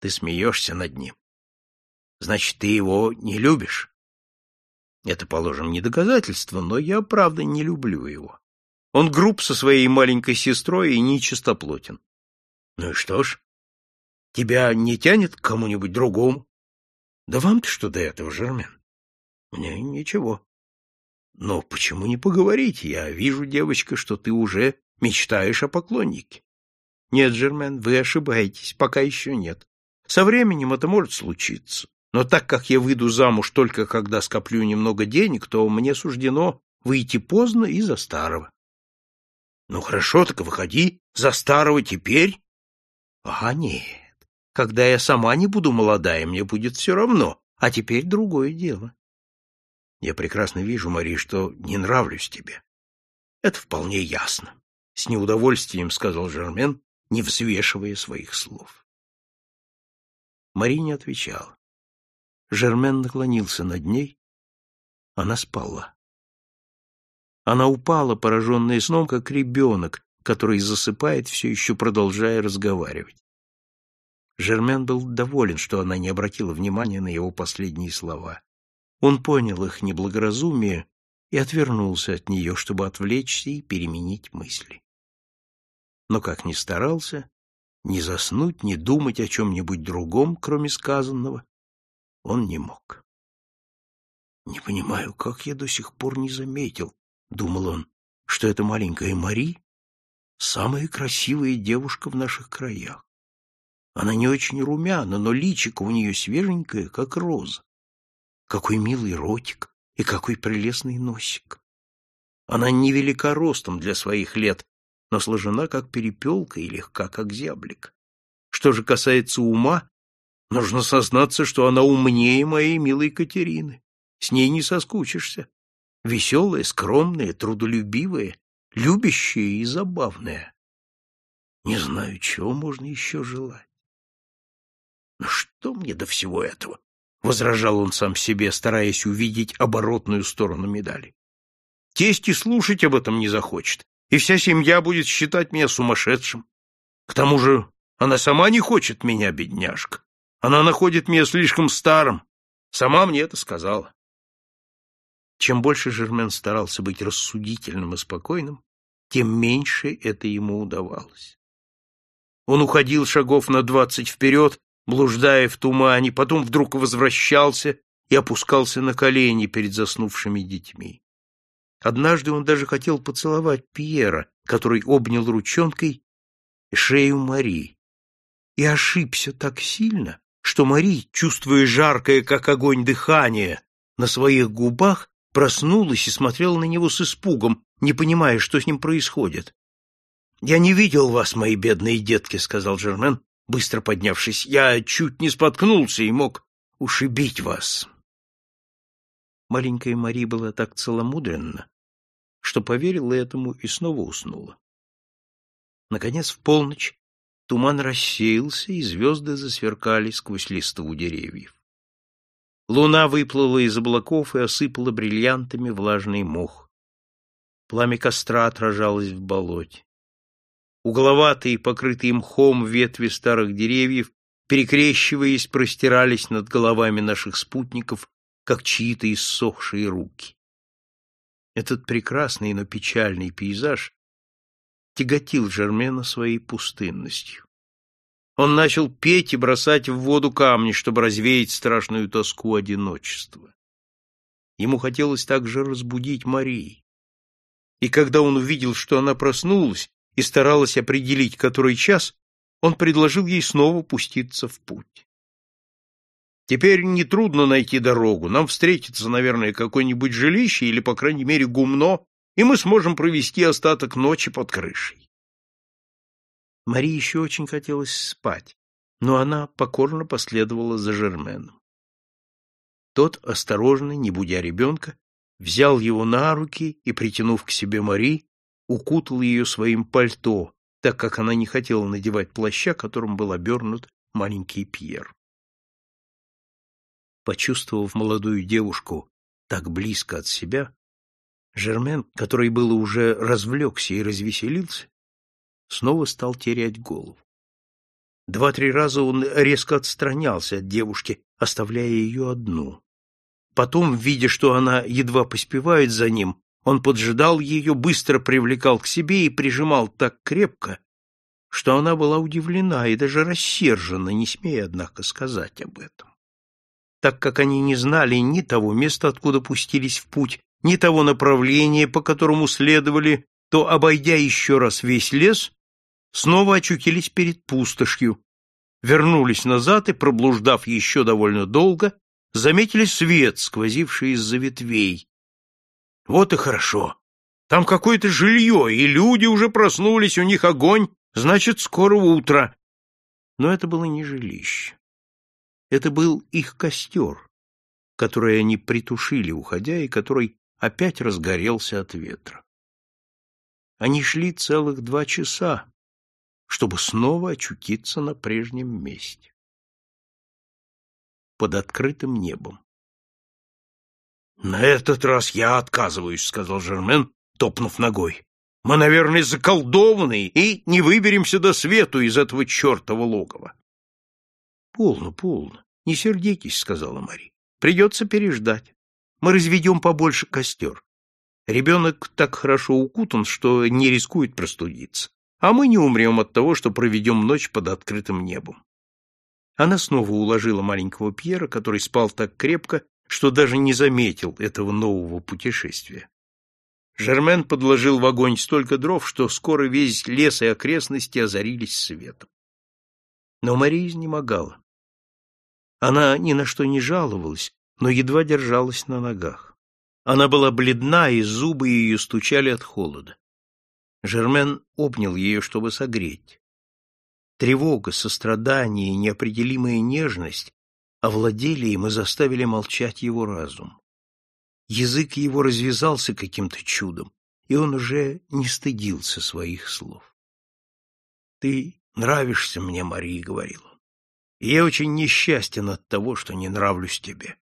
Ты смеешься над ним. Значит, ты его не любишь? Это, положим, не доказательство, но я, правда, не люблю его. Он груб со своей маленькой сестрой и нечистоплотен. Ну и что ж? Тебя не тянет к кому-нибудь другому? Да вам-то что до этого, Жермен? Мне ничего. Но почему не поговорить? Я вижу, девочка, что ты уже мечтаешь о поклоннике. Нет, Жермен, вы ошибаетесь, пока еще нет. Со временем это может случиться. Но так как я выйду замуж только когда скоплю немного денег, то мне суждено выйти поздно и за старого. Ну хорошо, так выходи за старого теперь. А нет, когда я сама не буду молодая, мне будет все равно, а теперь другое дело. Я прекрасно вижу, Мари, что не нравлюсь тебе. Это вполне ясно, — с неудовольствием сказал Жермен, не взвешивая своих слов. Мари не отвечала. Жермен наклонился над ней. Она спала. Она упала, пораженная сном, как ребенок, который засыпает, все еще продолжая разговаривать. Жермен был доволен, что она не обратила внимания на его последние слова. Он понял их неблагоразумие и отвернулся от нее, чтобы отвлечься и переменить мысли. Но как ни старался, ни заснуть, ни думать о чем-нибудь другом, кроме сказанного, он не мог. «Не понимаю, как я до сих пор не заметил», — думал он, — «что эта маленькая Мари — самая красивая девушка в наших краях. Она не очень румяна, но личико у нее свеженькое, как роза. Какой милый ротик и какой прелестный носик. Она невелика ростом для своих лет, но сложена как перепелка и легка как зяблик. Что же касается ума, Нужно сознаться, что она умнее моей милой Катерины. С ней не соскучишься. Веселая, скромная, трудолюбивая, любящая и забавная. Не знаю, чего можно еще желать. Но что мне до всего этого? — возражал он сам себе, стараясь увидеть оборотную сторону медали. Тесть и слушать об этом не захочет, и вся семья будет считать меня сумасшедшим. К тому же она сама не хочет меня, бедняжка. Она находит меня слишком старым. Сама мне это сказала. Чем больше Жермен старался быть рассудительным и спокойным, тем меньше это ему удавалось. Он уходил шагов на двадцать вперед, блуждая в тумане, потом вдруг возвращался и опускался на колени перед заснувшими детьми. Однажды он даже хотел поцеловать Пьера, который обнял ручонкой шею Мари, и ошибся так сильно, что Мари, чувствуя жаркое, как огонь, дыхание на своих губах, проснулась и смотрела на него с испугом, не понимая, что с ним происходит. — Я не видел вас, мои бедные детки, — сказал Жермен, быстро поднявшись. — Я чуть не споткнулся и мог ушибить вас. Маленькая Мари была так целомудренна, что поверила этому и снова уснула. Наконец, в полночь туман рассеялся, и звезды засверкали сквозь листву деревьев. Луна выплыла из облаков и осыпала бриллиантами влажный мох. Пламя костра отражалось в болоте. Угловатые, покрытые мхом ветви старых деревьев, перекрещиваясь, простирались над головами наших спутников, как чьи-то иссохшие руки. Этот прекрасный, но печальный пейзаж тяготил Жермена своей пустынностью. Он начал петь и бросать в воду камни, чтобы развеять страшную тоску одиночества. Ему хотелось также разбудить Марии. И когда он увидел, что она проснулась и старалась определить, который час, он предложил ей снова пуститься в путь. Теперь нетрудно найти дорогу. Нам встретится, наверное, какое-нибудь жилище или, по крайней мере, гумно, и мы сможем провести остаток ночи под крышей. Марии еще очень хотелось спать, но она покорно последовала за Жерменом. Тот, осторожно, не будя ребенка, взял его на руки и, притянув к себе Мари, укутал ее своим пальто, так как она не хотела надевать плаща, которым был обернут маленький Пьер. Почувствовав молодую девушку так близко от себя, Жермен, который было уже развлекся и развеселился, снова стал терять голову. Два-три раза он резко отстранялся от девушки, оставляя ее одну. Потом, видя, что она едва поспевает за ним, он поджидал ее, быстро привлекал к себе и прижимал так крепко, что она была удивлена и даже рассержена, не смея, однако, сказать об этом так как они не знали ни того места, откуда пустились в путь, ни того направления, по которому следовали, то, обойдя еще раз весь лес, снова очутились перед пустошью, вернулись назад и, проблуждав еще довольно долго, заметили свет, сквозивший из-за ветвей. Вот и хорошо. Там какое-то жилье, и люди уже проснулись, у них огонь, значит, скоро утро. Но это было не жилище. Это был их костер, который они притушили, уходя, и который опять разгорелся от ветра. Они шли целых два часа, чтобы снова очутиться на прежнем месте. Под открытым небом. «На этот раз я отказываюсь», — сказал Жермен, топнув ногой. «Мы, наверное, заколдованы и не выберемся до свету из этого чертова логова». Полно, полно. Не сердитесь, сказала Мари. Придется переждать. Мы разведем побольше костер. Ребенок так хорошо укутан, что не рискует простудиться. А мы не умрем от того, что проведем ночь под открытым небом. Она снова уложила маленького Пьера, который спал так крепко, что даже не заметил этого нового путешествия. Жермен подложил в огонь столько дров, что скоро весь лес и окрестности озарились светом. Но Мария изнемогала. Она ни на что не жаловалась, но едва держалась на ногах. Она была бледна, и зубы ее стучали от холода. Жермен обнял ее, чтобы согреть. Тревога, сострадание и неопределимая нежность овладели им и заставили молчать его разум. Язык его развязался каким-то чудом, и он уже не стыдился своих слов. — Ты нравишься мне, Мария, — говорил он, — и я очень несчастен от того, что не нравлюсь тебе.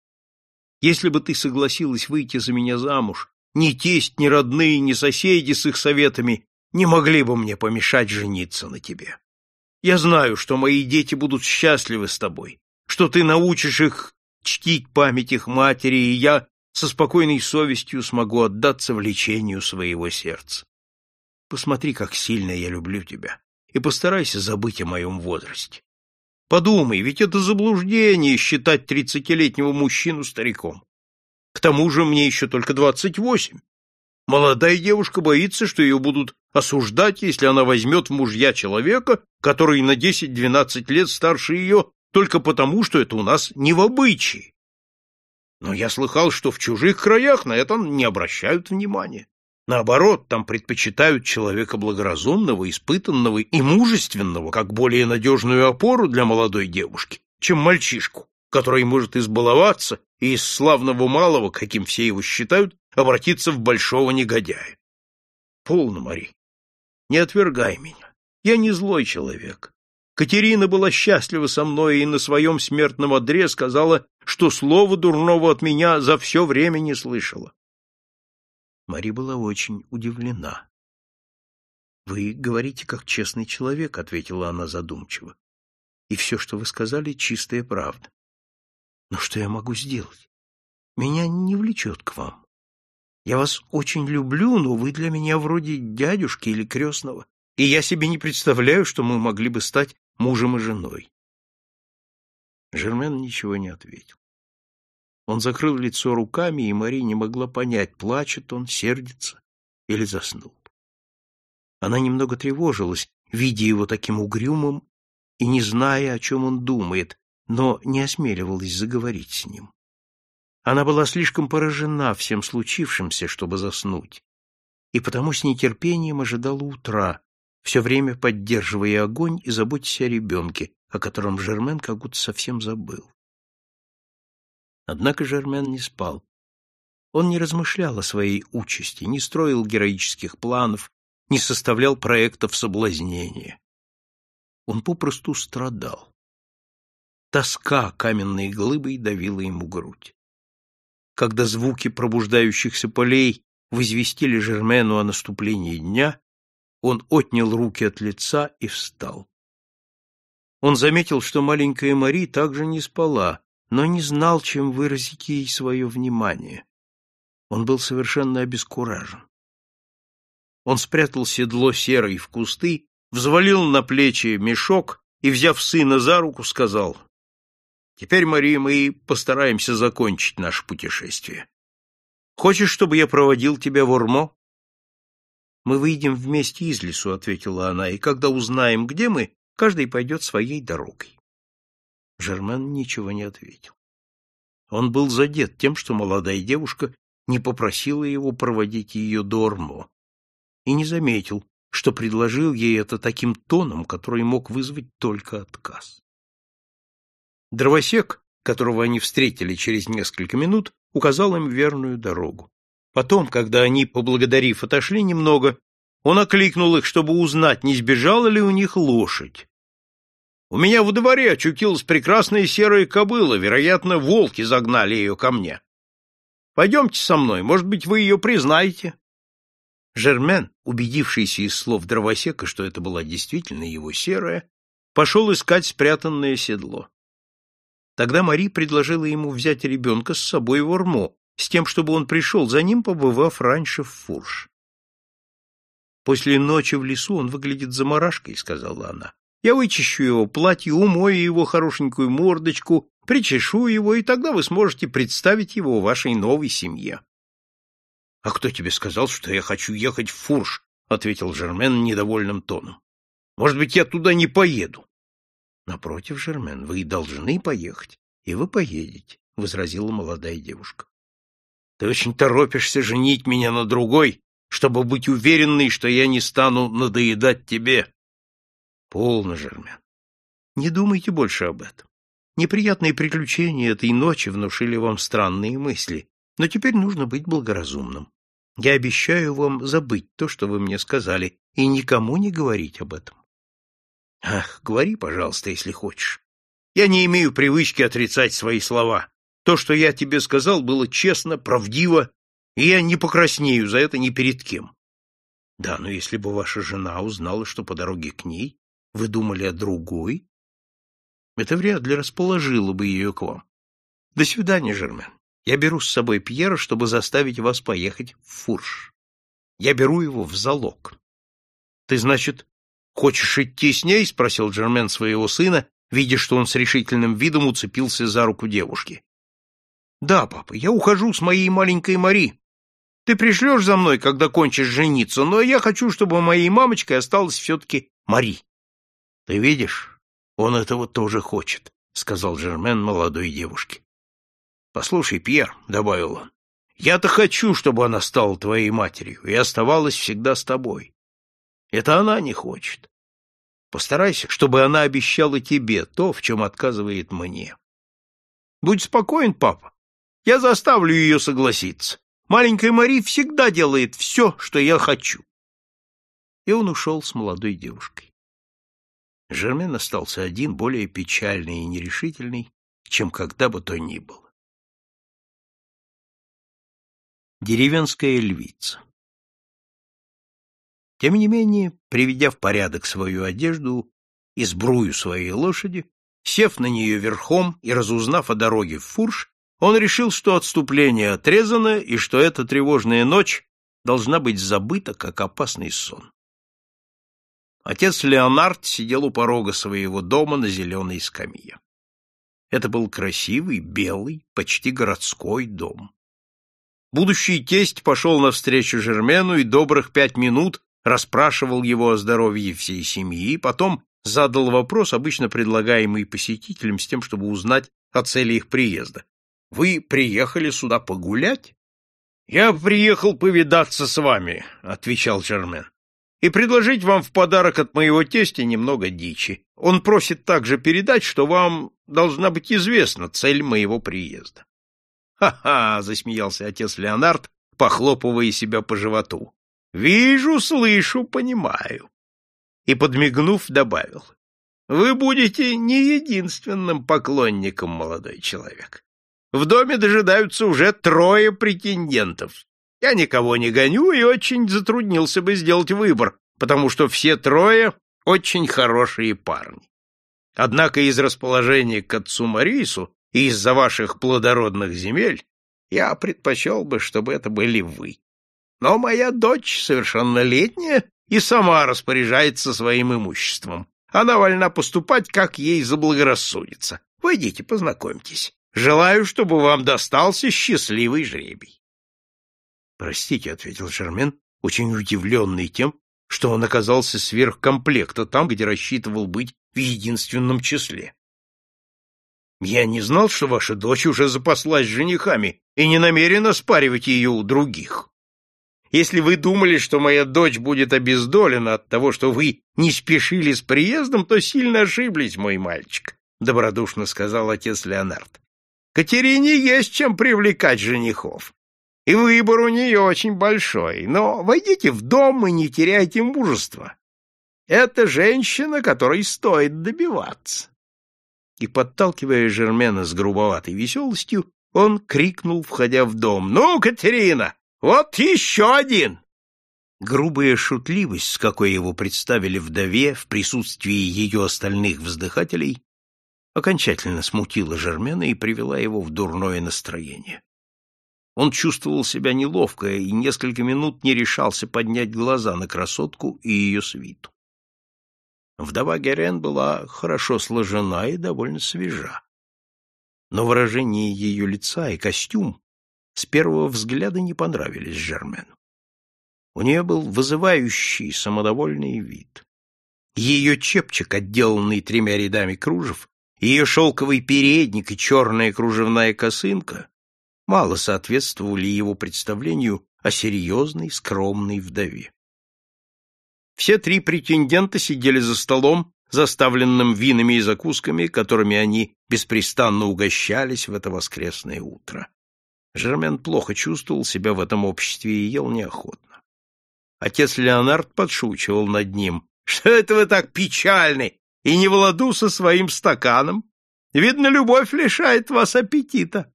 Если бы ты согласилась выйти за меня замуж, ни тесть, ни родные, ни соседи с их советами не могли бы мне помешать жениться на тебе. Я знаю, что мои дети будут счастливы с тобой, что ты научишь их чтить память их матери, и я со спокойной совестью смогу отдаться влечению своего сердца. Посмотри, как сильно я люблю тебя, и постарайся забыть о моем возрасте. Подумай, ведь это заблуждение считать тридцатилетнего мужчину стариком. К тому же мне еще только двадцать восемь. Молодая девушка боится, что ее будут осуждать, если она возьмет в мужья человека, который на десять-двенадцать лет старше ее, только потому, что это у нас не в обычае. Но я слыхал, что в чужих краях на это не обращают внимания. Наоборот, там предпочитают человека благоразумного, испытанного и мужественного, как более надежную опору для молодой девушки, чем мальчишку, который может избаловаться и из славного малого, каким все его считают, обратиться в большого негодяя. Полно, Мари, не отвергай меня. Я не злой человек. Катерина была счастлива со мной и на своем смертном одре сказала, что слова дурного от меня за все время не слышала. Мари была очень удивлена. — Вы говорите как честный человек, — ответила она задумчиво. — И все, что вы сказали, чистая правда. Но что я могу сделать? Меня не влечет к вам. Я вас очень люблю, но вы для меня вроде дядюшки или крестного, и я себе не представляю, что мы могли бы стать мужем и женой. Жермен ничего не ответил. Он закрыл лицо руками, и Мари не могла понять, плачет он, сердится или заснул. Она немного тревожилась, видя его таким угрюмым и не зная, о чем он думает, но не осмеливалась заговорить с ним. Она была слишком поражена всем случившимся, чтобы заснуть, и потому с нетерпением ожидала утра, все время поддерживая огонь и заботясь о ребенке, о котором Жермен как будто совсем забыл. Однако Жермен не спал. Он не размышлял о своей участи, не строил героических планов, не составлял проектов соблазнения. Он попросту страдал. Тоска каменной глыбой давила ему грудь. Когда звуки пробуждающихся полей возвестили Жермену о наступлении дня, он отнял руки от лица и встал. Он заметил, что маленькая Мари также не спала, но не знал, чем выразить ей свое внимание. Он был совершенно обескуражен. Он спрятал седло серой в кусты, взвалил на плечи мешок и, взяв сына за руку, сказал, «Теперь, Мария, мы постараемся закончить наше путешествие. Хочешь, чтобы я проводил тебя в Урмо?» Мы выйдем вместе из лесу, ответила она, и когда узнаем, где мы, каждый пойдет своей дорогой. Жермен ничего не ответил. Он был задет тем, что молодая девушка не попросила его проводить ее до Ормо, и не заметил, что предложил ей это таким тоном, который мог вызвать только отказ. Дровосек, которого они встретили через несколько минут, указал им верную дорогу. Потом, когда они, поблагодарив, отошли немного, он окликнул их, чтобы узнать, не сбежала ли у них лошадь. У меня в дворе очутилась прекрасная серая кобыла, вероятно, волки загнали ее ко мне. Пойдемте со мной, может быть, вы ее признаете. Жермен, убедившийся из слов дровосека, что это была действительно его серая, пошел искать спрятанное седло. Тогда Мари предложила ему взять ребенка с собой в Ормо, с тем, чтобы он пришел за ним, побывав раньше в Фурш. «После ночи в лесу он выглядит заморашкой», — сказала она. «Я вычищу его платье, умою его хорошенькую мордочку, причешу его, и тогда вы сможете представить его вашей новой семье». «А кто тебе сказал, что я хочу ехать в Фурш?» — ответил Жермен недовольным тоном. «Может быть, я туда не поеду?» «Напротив, Жермен, вы должны поехать, и вы поедете», — возразила молодая девушка. Ты очень торопишься женить меня на другой, чтобы быть уверенной, что я не стану надоедать тебе. Полно, Жермен. Не думайте больше об этом. Неприятные приключения этой ночи внушили вам странные мысли, но теперь нужно быть благоразумным. Я обещаю вам забыть то, что вы мне сказали, и никому не говорить об этом. Ах, говори, пожалуйста, если хочешь. Я не имею привычки отрицать свои слова. То, что я тебе сказал, было честно, правдиво, и я не покраснею за это ни перед кем. Да, но если бы ваша жена узнала, что по дороге к ней вы думали о другой, это вряд ли расположило бы ее к вам. До свидания, Жермен. Я беру с собой Пьера, чтобы заставить вас поехать в Фурш. Я беру его в залог. Ты, значит, хочешь идти с ней? спросил Жермен своего сына, видя, что он с решительным видом уцепился за руку девушки. Да, папа, я ухожу с моей маленькой Мари. Ты пришлешь за мной, когда кончишь жениться, но я хочу, чтобы моей мамочкой осталась все-таки Мари. Ты видишь, он этого тоже хочет, сказал Жермен молодой девушке. Послушай, Пьер, добавил он, я-то хочу, чтобы она стала твоей матерью и оставалась всегда с тобой. Это она не хочет. Постарайся, чтобы она обещала тебе то, в чем отказывает мне. Будь спокоен, папа. Я заставлю ее согласиться. Маленькая Мари всегда делает все, что я хочу. И он ушел с молодой девушкой. Жермен остался один, более печальный и нерешительный, чем когда бы то ни было. Деревенская львица Тем не менее, приведя в порядок свою одежду и сбрую своей лошади, сев на нее верхом и разузнав о дороге в Фурш, он решил, что отступление отрезано и что эта тревожная ночь должна быть забыта, как опасный сон. Отец Леонард сидел у порога своего дома на зеленой скамье. Это был красивый, белый, почти городской дом. Будущий тесть пошел навстречу Жермену и добрых пять минут расспрашивал его о здоровье всей семьи, потом задал вопрос, обычно предлагаемый посетителям с тем, чтобы узнать о цели их приезда. «Вы приехали сюда погулять?» «Я приехал повидаться с вами», — отвечал Жермен, «и предложить вам в подарок от моего тестя немного дичи. Он просит также передать, что вам должна быть известна цель моего приезда». «Ха-ха!» — засмеялся отец Леонард, похлопывая себя по животу. «Вижу, слышу, понимаю». И, подмигнув, добавил. «Вы будете не единственным поклонником, молодой человек. В доме дожидаются уже трое претендентов. Я никого не гоню и очень затруднился бы сделать выбор, потому что все трое очень хорошие парни. Однако из расположения к отцу Марису и из-за ваших плодородных земель я предпочел бы, чтобы это были вы. Но моя дочь совершеннолетняя и сама распоряжается своим имуществом. Она вольна поступать, как ей заблагорассудится. Войдите, познакомьтесь. Желаю, чтобы вам достался счастливый жребий. Простите, ответил Жермен, очень удивленный тем, что он оказался сверх комплекта там, где рассчитывал быть в единственном числе. Я не знал, что ваша дочь уже запаслась женихами и не намерена спаривать ее у других. Если вы думали, что моя дочь будет обездолена от того, что вы не спешили с приездом, то сильно ошиблись, мой мальчик, — добродушно сказал отец Леонард. Катерине есть чем привлекать женихов, и выбор у нее очень большой, но войдите в дом и не теряйте мужества. Это женщина, которой стоит добиваться и, подталкивая Жермена с грубоватой веселостью, он крикнул, входя в дом, «Ну, Катерина, вот еще один!» Грубая шутливость, с какой его представили вдове в присутствии ее остальных вздыхателей, окончательно смутила Жермена и привела его в дурное настроение. Он чувствовал себя неловко и несколько минут не решался поднять глаза на красотку и ее свиту. Вдова Герен была хорошо сложена и довольно свежа. Но выражение ее лица и костюм с первого взгляда не понравились Жермену. У нее был вызывающий, самодовольный вид. Ее чепчик, отделанный тремя рядами кружев, ее шелковый передник и черная кружевная косынка мало соответствовали его представлению о серьезной, скромной вдове. Все три претендента сидели за столом заставленным винами и закусками, которыми они беспрестанно угощались в это воскресное утро. Жермен плохо чувствовал себя в этом обществе и ел неохотно. Отец Леонард подшучивал над ним. «Что это вы так печальны и не в ладу со своим стаканом? Видно, любовь лишает вас аппетита».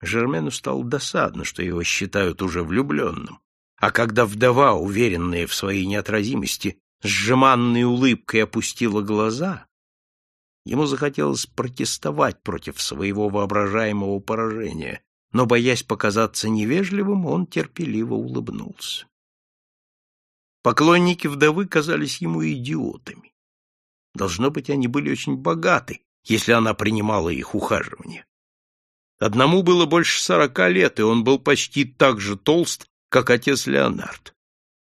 Жермену стало досадно, что его считают уже влюбленным. А когда вдова, уверенная в своей неотразимости, с жеманной улыбкой опустила глаза, ему захотелось протестовать против своего воображаемого поражения, но, боясь показаться невежливым, он терпеливо улыбнулся. Поклонники вдовы казались ему идиотами. Должно быть, они были очень богаты, если она принимала их ухаживание. Одному было больше сорока лет, и он был почти так же толст, как отец Леонард.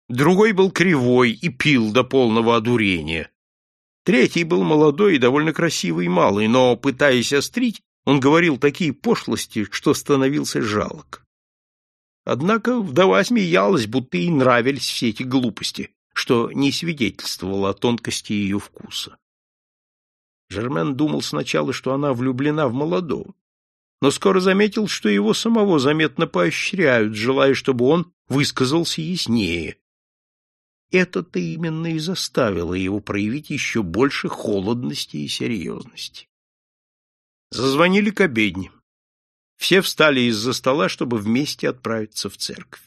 Другой был кривой и пил до полного одурения. Третий был молодой и довольно красивый и малый, но, пытаясь острить, он говорил такие пошлости, что становился жалок. Однако вдова смеялась, будто ей нравились все эти глупости, что не свидетельствовало о тонкости ее вкуса. Жермен думал сначала, что она влюблена в молодого, но скоро заметил, что его самого заметно поощряют, желая, чтобы он высказался яснее. Это-то именно и заставило его проявить еще больше холодности и серьезности. Зазвонили к обедне. Все встали из-за стола, чтобы вместе отправиться в церковь.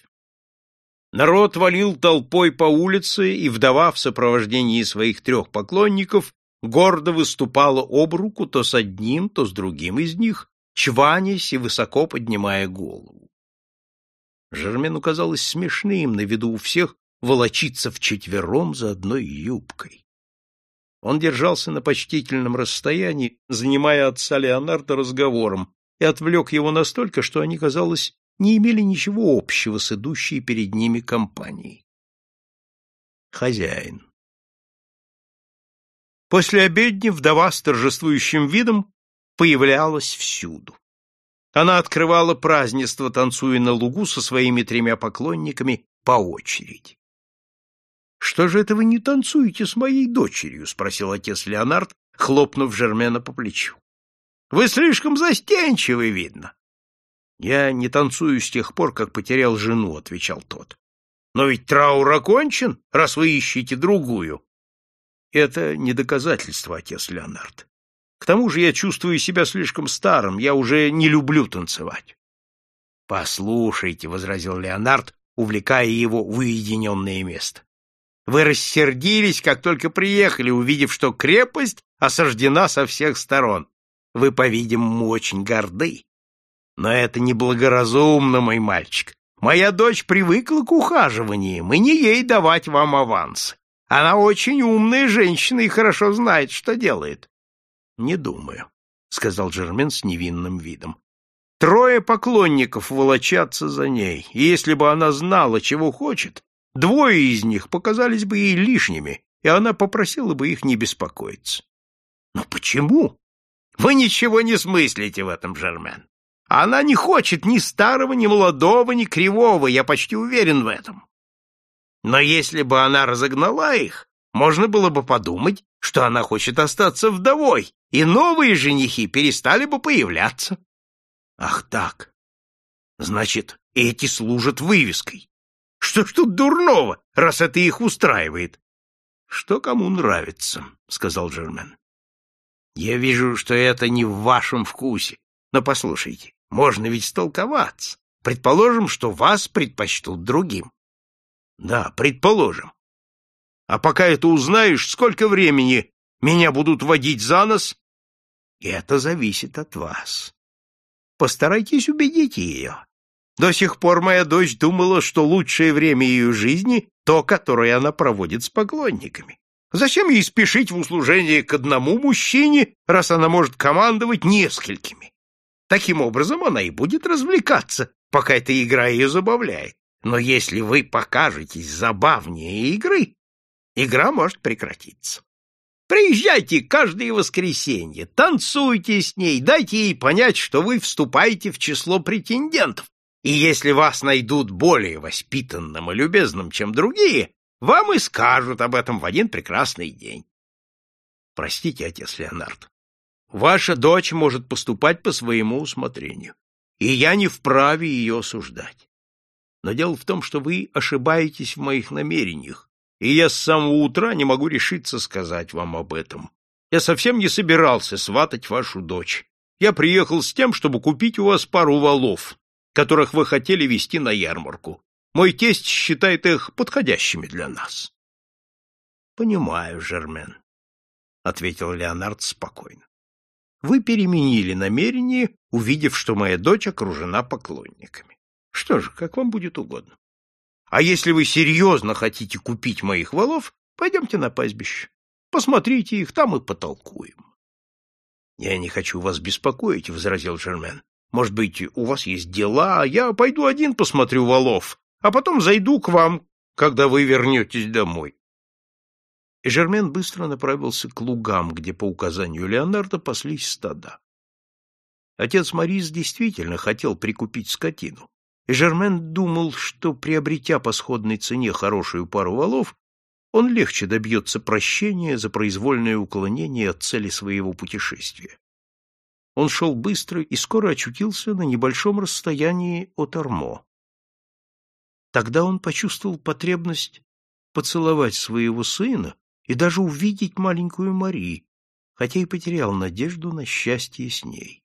Народ валил толпой по улице, и вдова в сопровождении своих трех поклонников гордо выступала об руку то с одним, то с другим из них, чванясь и высоко поднимая голову. Жермену казалось смешным на виду у всех волочиться вчетвером за одной юбкой. Он держался на почтительном расстоянии, занимая отца Леонардо разговором, и отвлек его настолько, что они, казалось, не имели ничего общего с идущей перед ними компанией. Хозяин. После обедни вдова с торжествующим видом появлялась всюду. Она открывала празднество, танцуя на лугу со своими тремя поклонниками по очереди. — Что же это вы не танцуете с моей дочерью? — спросил отец Леонард, хлопнув Жермена по плечу. Вы слишком застенчивы, видно. Я не танцую с тех пор, как потерял жену, отвечал тот. Но ведь траур окончен, раз вы ищете другую. Это не доказательство, отец Леонард. К тому же я чувствую себя слишком старым, я уже не люблю танцевать. Послушайте, возразил Леонард, увлекая его в уединенное место. Вы рассердились, как только приехали, увидев, что крепость осаждена со всех сторон. Вы, по-видимому, очень горды. Но это неблагоразумно, мой мальчик. Моя дочь привыкла к ухаживаниям, и не ей давать вам аванс. Она очень умная женщина и хорошо знает, что делает. — Не думаю, — сказал Жермен с невинным видом. Трое поклонников волочатся за ней, и если бы она знала, чего хочет, двое из них показались бы ей лишними, и она попросила бы их не беспокоиться. — Но почему? Вы ничего не смыслите в этом, Жермен. Она не хочет ни старого, ни молодого, ни кривого, я почти уверен в этом. Но если бы она разогнала их, можно было бы подумать, что она хочет остаться вдовой, и новые женихи перестали бы появляться. Ах так. Значит, эти служат вывеской. Что ж тут дурного, раз это их устраивает? Что кому нравится, сказал Жермен. Я вижу, что это не в вашем вкусе. Но послушайте, можно ведь столковаться. Предположим, что вас предпочтут другим. Да, предположим. А пока это узнаешь, сколько времени меня будут водить за нос? Это зависит от вас. Постарайтесь убедить ее. До сих пор моя дочь думала, что лучшее время ее жизни — то, которое она проводит с поклонниками. Зачем ей спешить в услужение к одному мужчине, раз она может командовать несколькими? Таким образом она и будет развлекаться, пока эта игра ее забавляет. Но если вы покажетесь забавнее игры, игра может прекратиться. Приезжайте каждое воскресенье, танцуйте с ней, дайте ей понять, что вы вступаете в число претендентов. И если вас найдут более воспитанным и любезным, чем другие, вам и скажут об этом в один прекрасный день. Простите, отец Леонард. Ваша дочь может поступать по своему усмотрению, и я не вправе ее осуждать. Но дело в том, что вы ошибаетесь в моих намерениях, и я с самого утра не могу решиться сказать вам об этом. Я совсем не собирался сватать вашу дочь. Я приехал с тем, чтобы купить у вас пару валов, которых вы хотели везти на ярмарку. Мой тесть считает их подходящими для нас. — Понимаю, Жермен, — ответил Леонард спокойно. — Вы переменили намерение, увидев, что моя дочь окружена поклонниками. Что же, как вам будет угодно. А если вы серьезно хотите купить моих валов, пойдемте на пастбище. Посмотрите их, там и потолкуем. — Я не хочу вас беспокоить, — возразил Жермен. — Может быть, у вас есть дела, а я пойду один посмотрю валов, а потом зайду к вам, когда вы вернетесь домой. И Жермен быстро направился к лугам, где, по указанию Леонардо, паслись стада. Отец Морис действительно хотел прикупить скотину, Жермен думал, что, приобретя по сходной цене хорошую пару валов, он легче добьется прощения за произвольное уклонение от цели своего путешествия. Он шел быстро и скоро очутился на небольшом расстоянии от Армо. Тогда он почувствовал потребность поцеловать своего сына и даже увидеть маленькую Мари, хотя и потерял надежду на счастье с ней.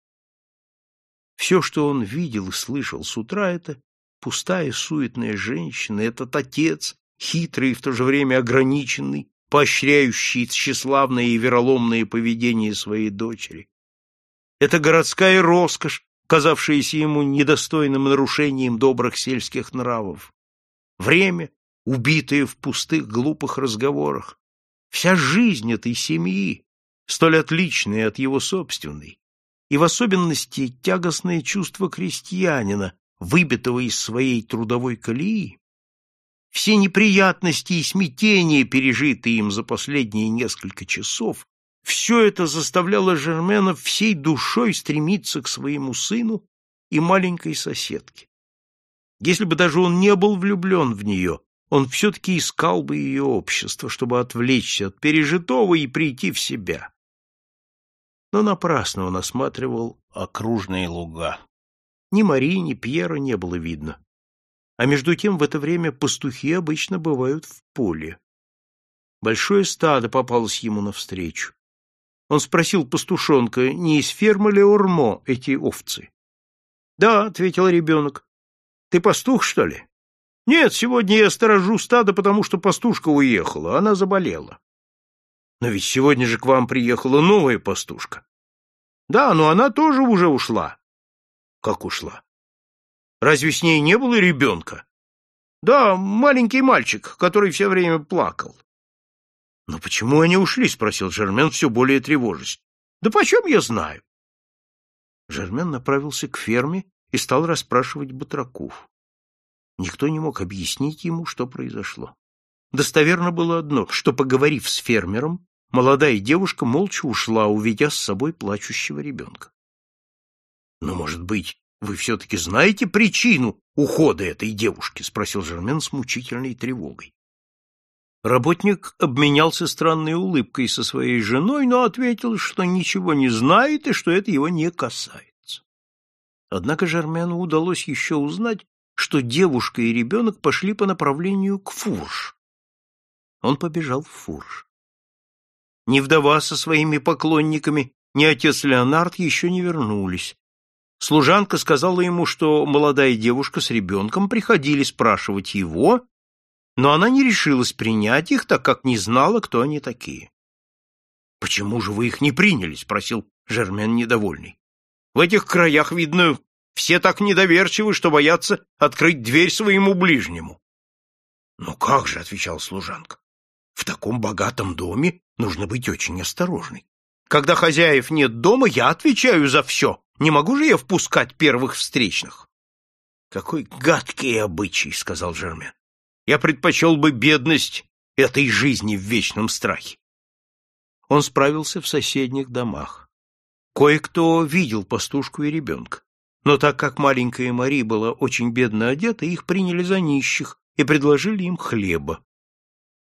Все, что он видел и слышал с утра, это пустая суетная женщина, этот отец, хитрый и в то же время ограниченный, поощряющий тщеславное и вероломное поведение своей дочери. Это городская роскошь, казавшаяся ему недостойным нарушением добрых сельских нравов. Время, убитое в пустых глупых разговорах. Вся жизнь этой семьи, столь отличная от его собственной, и в особенности тягостное чувство крестьянина, выбитого из своей трудовой колеи, все неприятности и смятения, пережитые им за последние несколько часов, все это заставляло Жермена всей душой стремиться к своему сыну и маленькой соседке. Если бы даже он не был влюблен в нее, он все-таки искал бы ее общество, чтобы отвлечься от пережитого и прийти в себя но напрасно он осматривал окружные луга. Ни Марии, ни Пьера не было видно. А между тем в это время пастухи обычно бывают в поле. Большое стадо попалось ему навстречу. Он спросил пастушонка, не из фермы ли Урмо эти овцы. — Да, — ответил ребенок. — Ты пастух, что ли? — Нет, сегодня я сторожу стадо, потому что пастушка уехала, она заболела. Но ведь сегодня же к вам приехала новая пастушка. Да, но она тоже уже ушла. Как ушла? Разве с ней не было ребенка? Да, маленький мальчик, который все время плакал. Но почему они ушли? спросил Жермен, все более тревожась. Да почем я знаю? Жермен направился к ферме и стал расспрашивать батраков. Никто не мог объяснить ему, что произошло. Достоверно было одно, что, поговорив с фермером, молодая девушка молча ушла, уведя с собой плачущего ребенка. — Но, может быть, вы все-таки знаете причину ухода этой девушки? — спросил Жермен с мучительной тревогой. Работник обменялся странной улыбкой со своей женой, но ответил, что ничего не знает и что это его не касается. Однако Жермену удалось еще узнать, что девушка и ребенок пошли по направлению к Фурш. Он побежал в Фурш. Ни вдова со своими поклонниками, ни отец Леонард еще не вернулись. Служанка сказала ему, что молодая девушка с ребенком приходили спрашивать его, но она не решилась принять их, так как не знала, кто они такие. — Почему же вы их не приняли? — спросил Жермен недовольный. — В этих краях, видно, все так недоверчивы, что боятся открыть дверь своему ближнему. — Ну как же, — отвечал служанка, — в таком богатом доме Нужно быть очень осторожной. Когда хозяев нет дома, я отвечаю за все. Не могу же я впускать первых встречных. — Какой гадкий обычай, — сказал Жермен. — Я предпочел бы бедность этой жизни в вечном страхе. Он справился в соседних домах. Кое-кто видел пастушку и ребенка. Но так как маленькая Мари была очень бедно одета, их приняли за нищих и предложили им хлеба.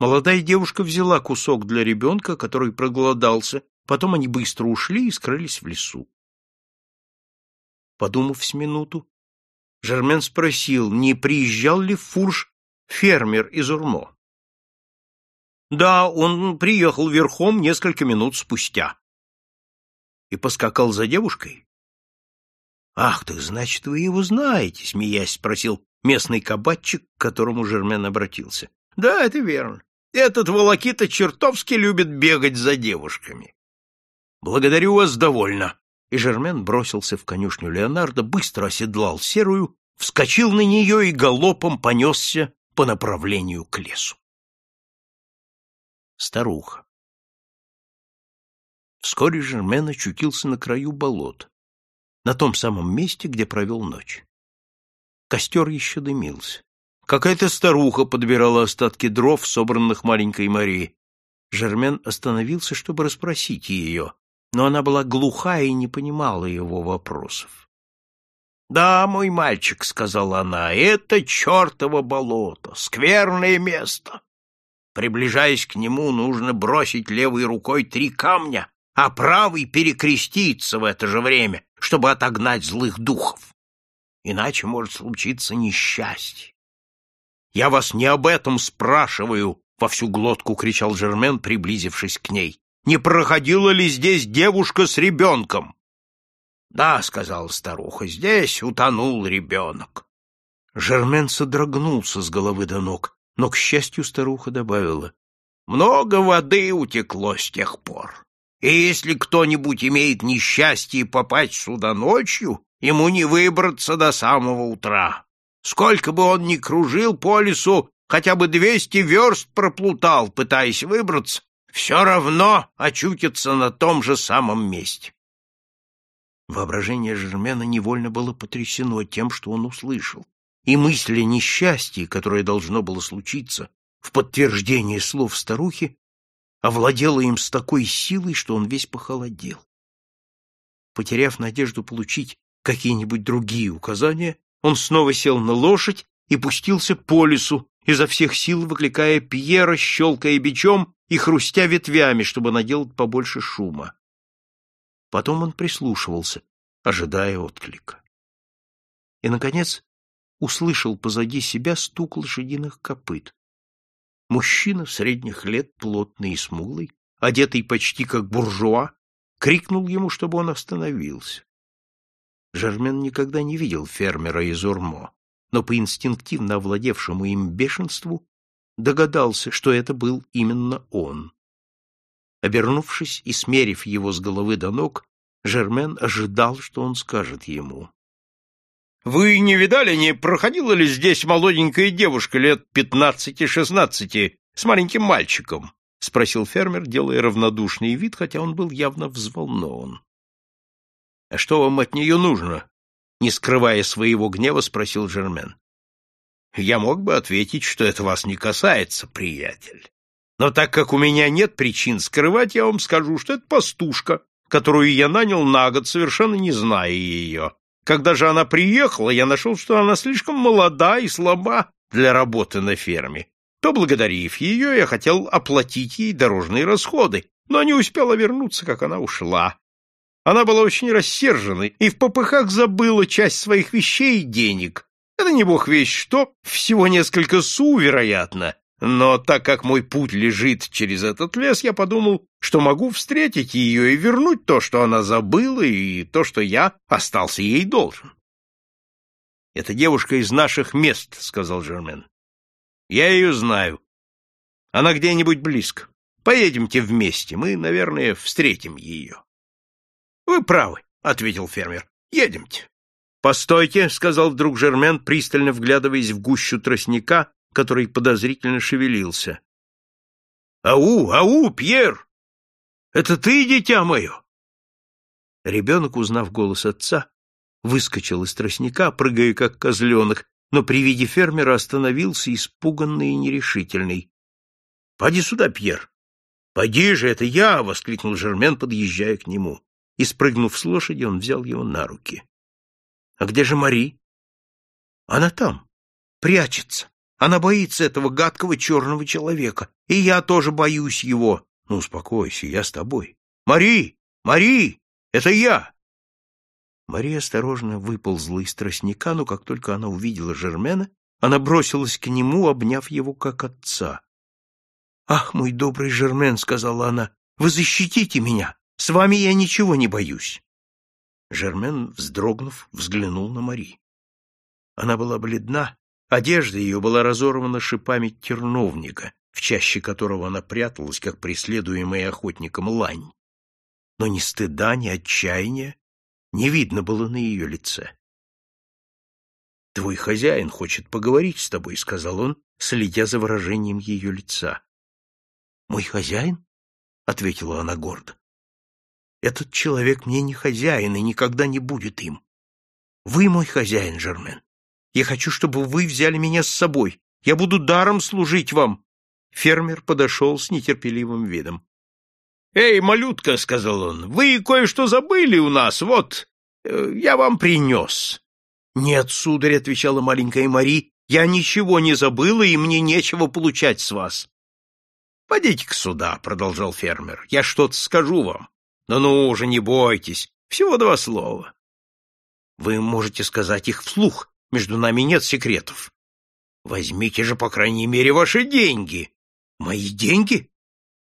Молодая девушка взяла кусок для ребенка, который проголодался, потом они быстро ушли и скрылись в лесу. Подумав с минуту, Жермен спросил, не приезжал ли в Фурш фермер из Урмо. Да, он приехал верхом несколько минут спустя. И поскакал за девушкой? Ах ты, значит, вы его знаете, смеясь, спросил местный кабачик, к которому Жермен обратился. Да, это верно. Этот волокита чертовски любит бегать за девушками. Благодарю вас довольно. И Жермен бросился в конюшню Леонардо, быстро оседлал серую, вскочил на нее и галопом понесся по направлению к лесу. Старуха. Вскоре Жермен очутился на краю болот, на том самом месте, где провел ночь. Костер еще дымился. Какая-то старуха подбирала остатки дров, собранных маленькой Марией. Жермен остановился, чтобы расспросить ее, но она была глуха и не понимала его вопросов. — Да, мой мальчик, — сказала она, — это чертово болото, скверное место. Приближаясь к нему, нужно бросить левой рукой три камня, а правой перекреститься в это же время, чтобы отогнать злых духов. Иначе может случиться несчастье. Я вас не об этом спрашиваю, во всю глотку кричал Жермен, приблизившись к ней. Не проходила ли здесь девушка с ребенком? Да, сказала старуха, здесь утонул ребенок. Жермен содрогнулся с головы до ног, но, к счастью, старуха добавила. Много воды утекло с тех пор. И если кто-нибудь имеет несчастье попасть сюда ночью, ему не выбраться до самого утра. Сколько бы он ни кружил по лесу, хотя бы двести верст проплутал, пытаясь выбраться, все равно очутится на том же самом месте. Воображение Жермена невольно было потрясено тем, что он услышал, и мысль о несчастье, которое должно было случиться в подтверждение слов старухи, овладела им с такой силой, что он весь похолодел. Потеряв надежду получить какие-нибудь другие указания, он снова сел на лошадь и пустился по лесу, изо всех сил выкликая Пьера, щелкая бичом и хрустя ветвями, чтобы наделать побольше шума. Потом он прислушивался, ожидая отклика. И, наконец, услышал позади себя стук лошадиных копыт. Мужчина средних лет, плотный и смуглый, одетый почти как буржуа, крикнул ему, чтобы он остановился. Жермен никогда не видел фермера из Урмо, но по инстинктивно овладевшему им бешенству догадался, что это был именно он. Обернувшись и смерив его с головы до ног, Жермен ожидал, что он скажет ему. — Вы не видали, не проходила ли здесь молоденькая девушка лет пятнадцати-шестнадцати с маленьким мальчиком? — спросил фермер, делая равнодушный вид, хотя он был явно взволнован. А что вам от нее нужно? Не скрывая своего гнева, спросил Жермен. Я мог бы ответить, что это вас не касается, приятель. Но так как у меня нет причин скрывать, я вам скажу, что это пастушка, которую я нанял на год, совершенно не зная ее. Когда же она приехала, я нашел, что она слишком молода и слаба для работы на ферме. Поблагодарив ее, я хотел оплатить ей дорожные расходы, но не успела вернуться, как она ушла. Она была очень рассержена и в попыхах забыла часть своих вещей и денег. Это не бог вещь что, всего несколько су, вероятно. Но так как мой путь лежит через этот лес, я подумал, что могу встретить ее и вернуть то, что она забыла, и то, что я остался ей должен. — Это девушка из наших мест, — сказал Жермен. — Я ее знаю. Она где-нибудь близко. Поедемте вместе, мы, наверное, встретим ее. — Вы правы, — ответил фермер. — Едемте. — Постойте, — сказал вдруг Жермен, пристально вглядываясь в гущу тростника, который подозрительно шевелился. — Ау, ау, Пьер! Это ты, дитя мое? Ребенок, узнав голос отца, выскочил из тростника, прыгая как козленок, но при виде фермера остановился, испуганный и нерешительный. — Поди сюда, Пьер! — Поди же, это я! — воскликнул Жермен, подъезжая к нему и, спрыгнув с лошади, он взял его на руки. — А где же Мари? — Она там, прячется. Она боится этого гадкого черного человека, и я тоже боюсь его. Ну, успокойся, я с тобой. Мари! Мари! Это я!» Мария осторожно выползла из тростника, но как только она увидела Жермена, она бросилась к нему, обняв его как отца. «Ах, мой добрый Жермен!» — сказала она. «Вы защитите меня! С вами я ничего не боюсь!» Жермен, вздрогнув, взглянул на Мари. Она была бледна, одежда ее была разорвана шипами терновника, в чаще которого она пряталась, как преследуемая охотником лань. Но ни стыда, ни отчаяния не видно было на ее лице. — Твой хозяин хочет поговорить с тобой, — сказал он, следя за выражением ее лица. — Мой хозяин? — ответила она гордо. — Этот человек мне не хозяин и никогда не будет им. Вы мой хозяин, Жермен. Я хочу, чтобы вы взяли меня с собой. Я буду даром служить вам. Фермер подошел с нетерпеливым видом. «Эй, малютка», — сказал он, — «вы кое-что забыли у нас, вот, э, я вам принес». «Нет, сударь», — отвечала маленькая Мари, — «я ничего не забыла, и мне нечего получать с вас». «Подите-ка сюда», — продолжал фермер, — «я что-то скажу вам. Но ну уже не бойтесь, всего два слова». «Вы можете сказать их вслух, между нами нет секретов». «Возьмите же, по крайней мере, ваши деньги». «Мои деньги?»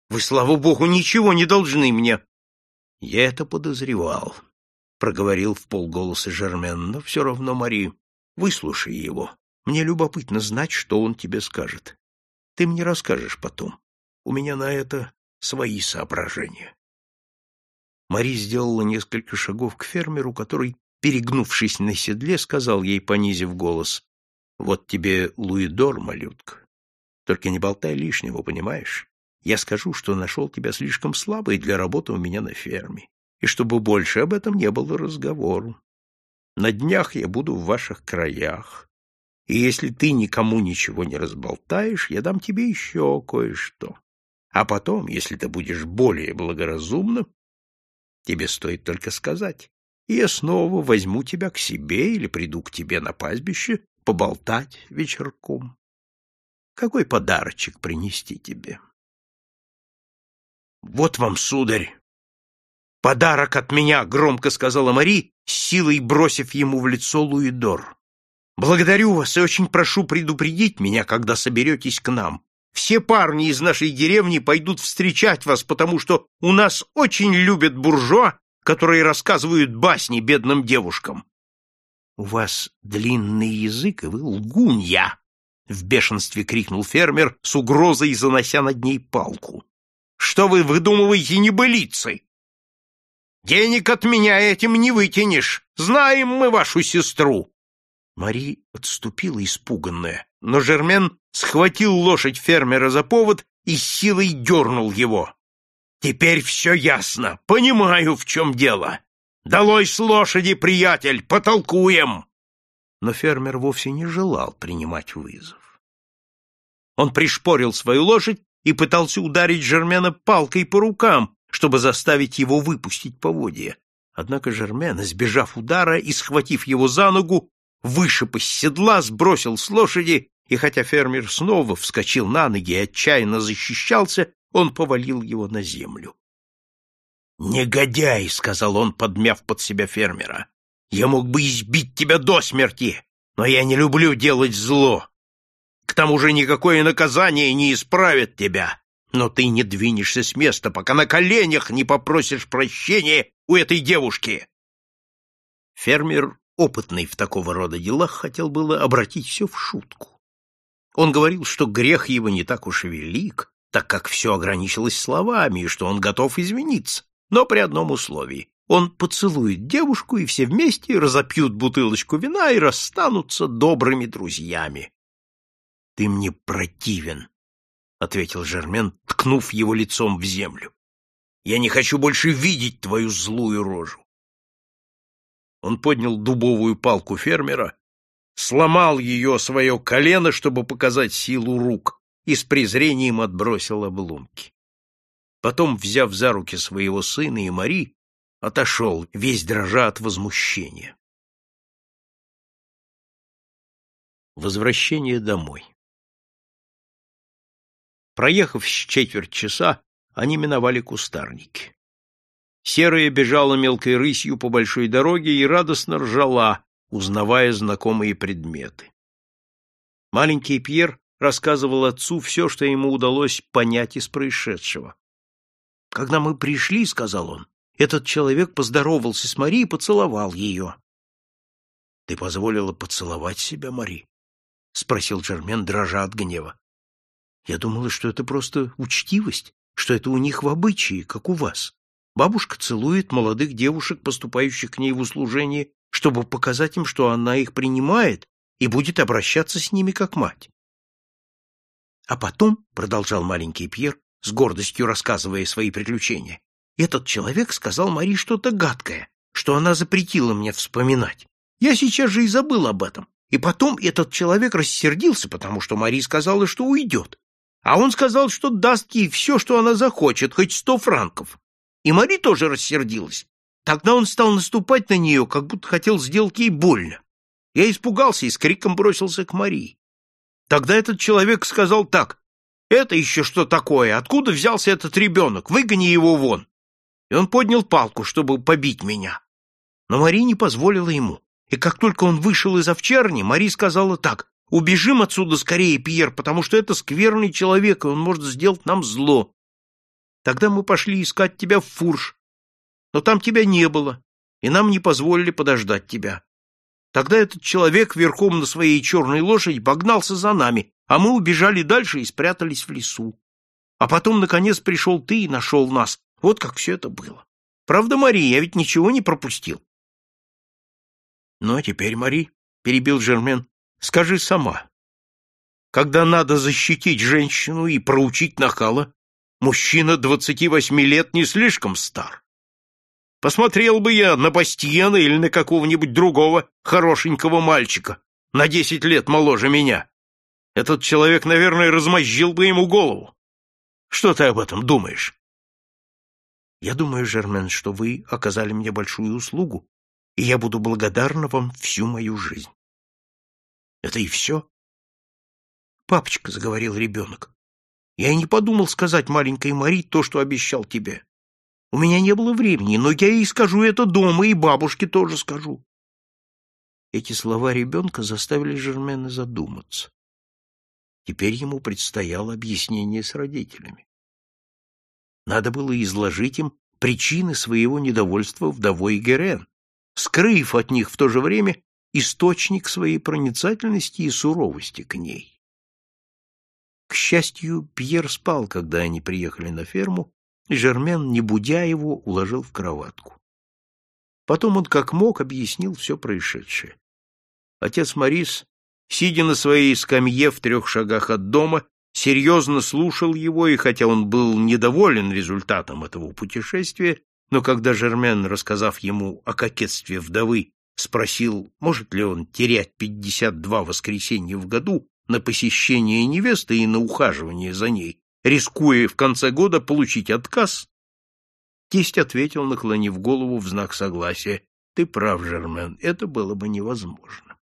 Вы, слава богу, ничего не должны мне. — Я это подозревал, — проговорил в полголоса Жермен, — но все равно, Мари, выслушай его. Мне любопытно знать, что он тебе скажет. Ты мне расскажешь потом. У меня на это свои соображения. Мари сделала несколько шагов к фермеру, который, перегнувшись на седле, сказал ей, понизив голос, «Вот тебе Луидор, малютка. Только не болтай лишнего, понимаешь? Я скажу, что нашел тебя слишком слабой для работы у меня на ферме, и чтобы больше об этом не было разговору. На днях я буду в ваших краях, и если ты никому ничего не разболтаешь, я дам тебе еще кое-что. А потом, если ты будешь более благоразумным, тебе стоит только сказать, и я снова возьму тебя к себе или приду к тебе на пастбище поболтать вечерком. Какой подарочек принести тебе? Вот вам, сударь, подарок от меня, громко сказала Мари, силой бросив ему в лицо Луидор. Благодарю вас и очень прошу предупредить меня, когда соберетесь к нам. Все парни из нашей деревни пойдут встречать вас, потому что у нас очень любят буржуа, которые рассказывают басни бедным девушкам. — У вас длинный язык, и вы лгунья! — в бешенстве крикнул фермер, с угрозой занося над ней палку. Что вы выдумываете небылицы? Денег от меня этим не вытянешь. Знаем мы вашу сестру. Мари отступила испуганная, но Жермен схватил лошадь фермера за повод и силой дернул его. Теперь все ясно, понимаю, в чем дело. Долой с лошади, приятель, потолкуем. Но фермер вовсе не желал принимать вызов. Он пришпорил свою лошадь и пытался ударить Жермена палкой по рукам, чтобы заставить его выпустить поводья. Однако Жермен, избежав удара и схватив его за ногу, вышиб из седла, сбросил с лошади, и хотя фермер снова вскочил на ноги и отчаянно защищался, он повалил его на землю. «Негодяй!» — сказал он, подмяв под себя фермера. «Я мог бы избить тебя до смерти, но я не люблю делать зло. К тому же никакое наказание не исправит тебя. Но ты не двинешься с места, пока на коленях не попросишь прощения у этой девушки. Фермер, опытный в такого рода делах, хотел было обратить все в шутку. Он говорил, что грех его не так уж и велик, так как все ограничилось словами, и что он готов извиниться, но при одном условии. Он поцелует девушку, и все вместе разопьют бутылочку вина и расстанутся добрыми друзьями. Ты мне противен, — ответил Жермен, ткнув его лицом в землю. Я не хочу больше видеть твою злую рожу. Он поднял дубовую палку фермера, сломал ее свое колено, чтобы показать силу рук, и с презрением отбросил обломки. Потом, взяв за руки своего сына и Мари, отошел, весь дрожа от возмущения. Возвращение домой Проехав с четверть часа, они миновали кустарники. Серая бежала мелкой рысью по большой дороге и радостно ржала, узнавая знакомые предметы. Маленький Пьер рассказывал отцу все, что ему удалось понять из происшедшего. «Когда мы пришли, — сказал он, — этот человек поздоровался с Мари и поцеловал ее». «Ты позволила поцеловать себя, Мари?» — спросил Жермен, дрожа от гнева. «Я думала, что это просто учтивость, что это у них в обычае, как у вас. Бабушка целует молодых девушек, поступающих к ней в услужение, чтобы показать им, что она их принимает и будет обращаться с ними как мать. А потом, — продолжал маленький Пьер, с гордостью рассказывая свои приключения, этот человек сказал Мари что-то гадкое, что она запретила мне вспоминать. Я сейчас же и забыл об этом. И потом этот человек рассердился, потому что Мари сказала, что уйдет. А он сказал, что даст ей все, что она захочет, хоть сто франков. И Мари тоже рассердилась. Тогда он стал наступать на нее, как будто хотел сделать ей больно. Я испугался и с криком бросился к Марии. Тогда этот человек сказал так. «Это еще что такое? Откуда взялся этот ребенок? Выгони его вон!» И он поднял палку, чтобы побить меня. Но Мари не позволила ему. И как только он вышел из овчарни, Мари сказала так. «Убежим отсюда скорее, Пьер, потому что это скверный человек, и он может сделать нам зло. Тогда мы пошли искать тебя в Фурш, но там тебя не было, и нам не позволили подождать тебя. Тогда этот человек верхом на своей черной лошади погнался за нами, а мы убежали дальше и спрятались в лесу. А потом, наконец, пришел ты и нашел нас. Вот как все это было. Правда, Мари, я ведь ничего не пропустил. — Ну, а теперь, Мари, — перебил Жермен, — скажи сама. Когда надо защитить женщину и проучить нахала, Мужчина двадцати восьми лет не слишком стар. Посмотрел бы я на Бастиена или на какого-нибудь другого хорошенького мальчика, на десять лет моложе меня. Этот человек, наверное, размозжил бы ему голову. Что ты об этом думаешь? Я думаю, Жермен, что вы оказали мне большую услугу, и я буду благодарна вам всю мою жизнь. Это и все? Папочка, — заговорил ребенок, я и не подумал сказать маленькой Мари то, что обещал тебе. У меня не было времени, но я ей скажу это дома, и бабушке тоже скажу. Эти слова ребенка заставили Жермена задуматься. Теперь ему предстояло объяснение с родителями. Надо было изложить им причины своего недовольства вдовой Герен, скрыв от них в то же время источник своей проницательности и суровости к ней. К счастью, Пьер спал, когда они приехали на ферму, Жермен, не будя его, уложил в кроватку. Потом он как мог объяснил все происшедшее. Отец Морис, сидя на своей скамье в трех шагах от дома, серьезно слушал его, и хотя он был недоволен результатом этого путешествия, но когда Жермен, рассказав ему о кокетстве вдовы, спросил, может ли он терять пятьдесят два воскресенья в году, на посещение невесты и на ухаживание за ней, рискуя в конце года получить отказ, тесть ответил, наклонив голову в знак согласия, «Ты прав, Жермен, это было бы невозможно».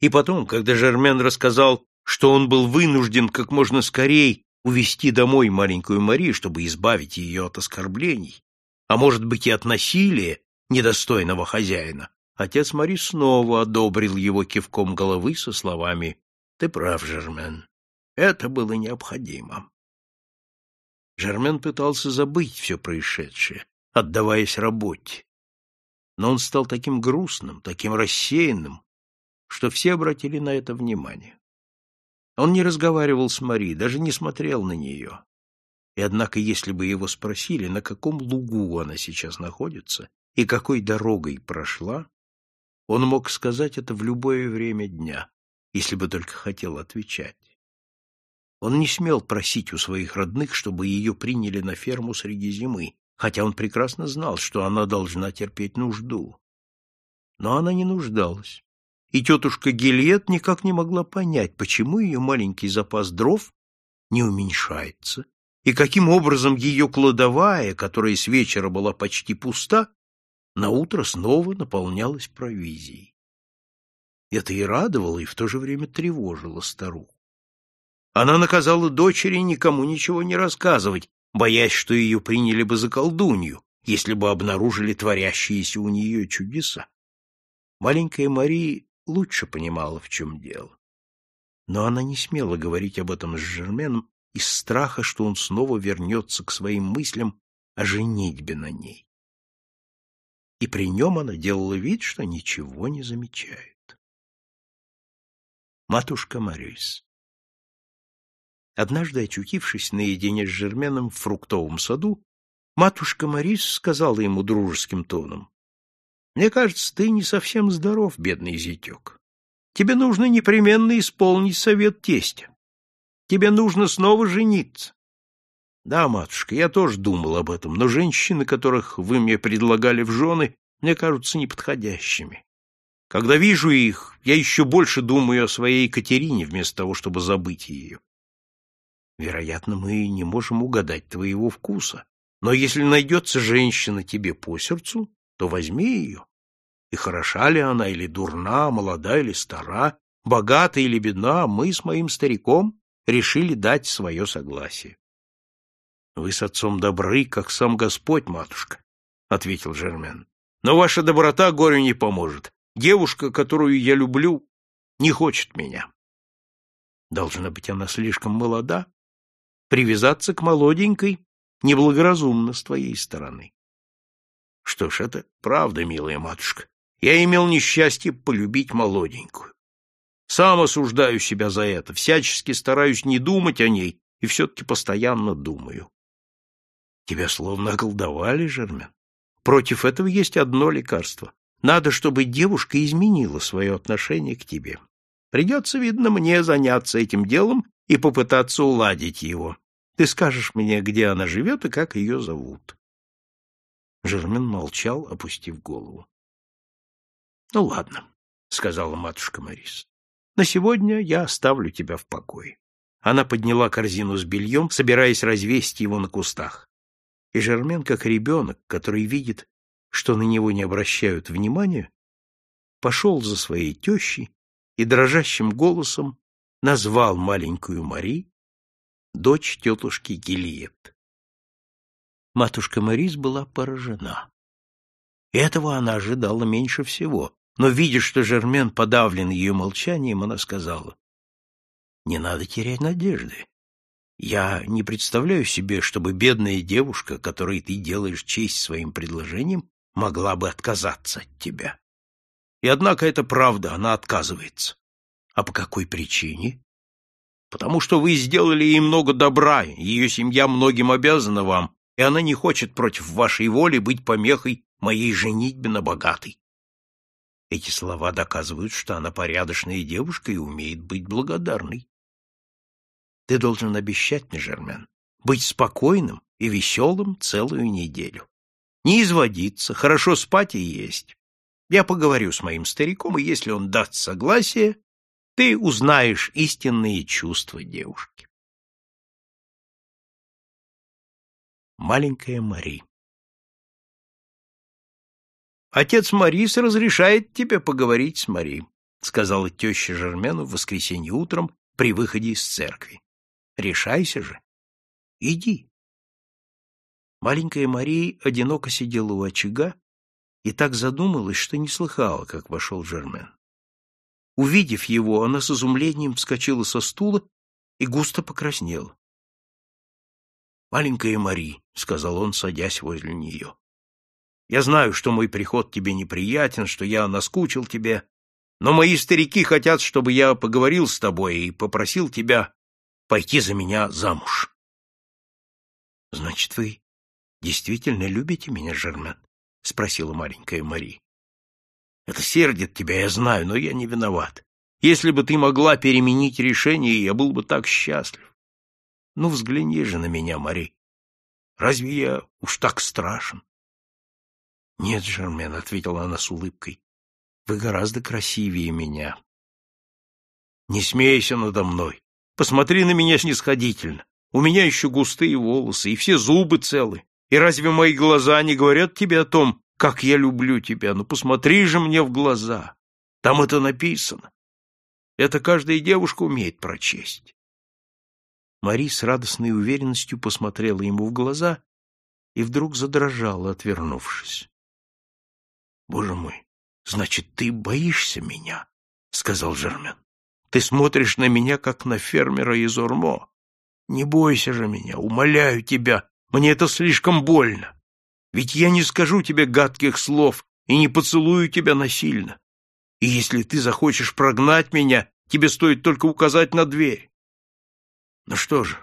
И потом, когда Жермен рассказал, что он был вынужден как можно скорее увести домой маленькую Мари, чтобы избавить ее от оскорблений, а может быть и от насилия недостойного хозяина, отец Мари снова одобрил его кивком головы со словами ты прав, Жермен. Это было необходимо. Жермен пытался забыть все происшедшее, отдаваясь работе. Но он стал таким грустным, таким рассеянным, что все обратили на это внимание. Он не разговаривал с Мари, даже не смотрел на нее. И однако, если бы его спросили, на каком лугу она сейчас находится и какой дорогой прошла, он мог сказать это в любое время дня если бы только хотел отвечать. Он не смел просить у своих родных, чтобы ее приняли на ферму среди зимы, хотя он прекрасно знал, что она должна терпеть нужду. Но она не нуждалась, и тетушка Гильет никак не могла понять, почему ее маленький запас дров не уменьшается, и каким образом ее кладовая, которая с вечера была почти пуста, на утро снова наполнялась провизией. Это и радовало, и в то же время тревожило старуху. Она наказала дочери никому ничего не рассказывать, боясь, что ее приняли бы за колдунью, если бы обнаружили творящиеся у нее чудеса. Маленькая Мария лучше понимала, в чем дело. Но она не смела говорить об этом с Жерменом из страха, что он снова вернется к своим мыслям о женитьбе на ней. И при нем она делала вид, что ничего не замечает. Матушка Марис Однажды, очутившись наедине с Жерменом в фруктовом саду, матушка Марис сказала ему дружеским тоном, «Мне кажется, ты не совсем здоров, бедный зятек. Тебе нужно непременно исполнить совет тестя. Тебе нужно снова жениться». «Да, матушка, я тоже думал об этом, но женщины, которых вы мне предлагали в жены, мне кажутся неподходящими. Когда вижу их, я еще больше думаю о своей Екатерине, вместо того, чтобы забыть ее. Вероятно, мы не можем угадать твоего вкуса, но если найдется женщина тебе по сердцу, то возьми ее. И хороша ли она, или дурна, молода или стара, богата или бедна, мы с моим стариком решили дать свое согласие. — Вы с отцом добры, как сам Господь, матушка, — ответил Жермен. — Но ваша доброта горю не поможет. Девушка, которую я люблю, не хочет меня. Должна быть, она слишком молода, Привязаться к молоденькой неблагоразумно с твоей стороны. Что ж, это правда, милая матушка. Я имел несчастье полюбить молоденькую. Сам осуждаю себя за это, всячески стараюсь не думать о ней, и все-таки постоянно думаю. Тебя словно околдовали, Жермен. Против этого есть одно лекарство. Надо, чтобы девушка изменила свое отношение к тебе. Придется, видно, мне заняться этим делом и попытаться уладить его. Ты скажешь мне, где она живет и как ее зовут. Жермен молчал, опустив голову. — Ну, ладно, — сказала матушка Марис. — На сегодня я оставлю тебя в покое. Она подняла корзину с бельем, собираясь развесить его на кустах. И Жермен, как ребенок, который видит, что на него не обращают внимания, пошел за своей тещей и дрожащим голосом назвал маленькую Мари, дочь тетушки Гильет. Матушка Марис была поражена. Этого она ожидала меньше всего, но, видя, что Жермен подавлен ее молчанием, она сказала, «Не надо терять надежды. Я не представляю себе, чтобы бедная девушка, которой ты делаешь честь своим предложением, могла бы отказаться от тебя. И однако это правда, она отказывается. А по какой причине? Потому что вы сделали ей много добра, ее семья многим обязана вам, и она не хочет против вашей воли быть помехой моей женитьбе на богатой. Эти слова доказывают, что она порядочная девушка и умеет быть благодарной. Ты должен обещать мне, Жермен, быть спокойным и веселым целую неделю. Не изводиться, хорошо спать и есть. Я поговорю с моим стариком, и если он даст согласие, ты узнаешь истинные чувства девушки. Маленькая Мари Отец Марис разрешает тебе поговорить с Мари, сказала теща Жермену в воскресенье утром при выходе из церкви. Решайся же. Иди. Маленькая Мария одиноко сидела у очага и так задумалась, что не слыхала, как вошел Жермен. Увидев его, она с изумлением вскочила со стула и густо покраснела. «Маленькая Мари», — сказал он, садясь возле нее, — «я знаю, что мой приход тебе неприятен, что я наскучил тебе, но мои старики хотят, чтобы я поговорил с тобой и попросил тебя пойти за меня замуж». «Значит, вы действительно любите меня, Жермен?» — спросила маленькая Мари. Это сердит тебя, я знаю, но я не виноват. Если бы ты могла переменить решение, я был бы так счастлив. Ну, взгляни же на меня, Мари. Разве я уж так страшен? — Нет, Жермен, — ответила она с улыбкой, — вы гораздо красивее меня. — Не смейся надо мной. Посмотри на меня снисходительно. У меня еще густые волосы, и все зубы целы. И разве мои глаза не говорят тебе о том, как я люблю тебя, ну посмотри же мне в глаза. Там это написано. Это каждая девушка умеет прочесть. Мари с радостной уверенностью посмотрела ему в глаза и вдруг задрожала, отвернувшись. — Боже мой, значит, ты боишься меня? — сказал Жермен. — Ты смотришь на меня, как на фермера из Урмо. Не бойся же меня, умоляю тебя, мне это слишком больно. Ведь я не скажу тебе гадких слов и не поцелую тебя насильно. И если ты захочешь прогнать меня, тебе стоит только указать на дверь. Ну что же,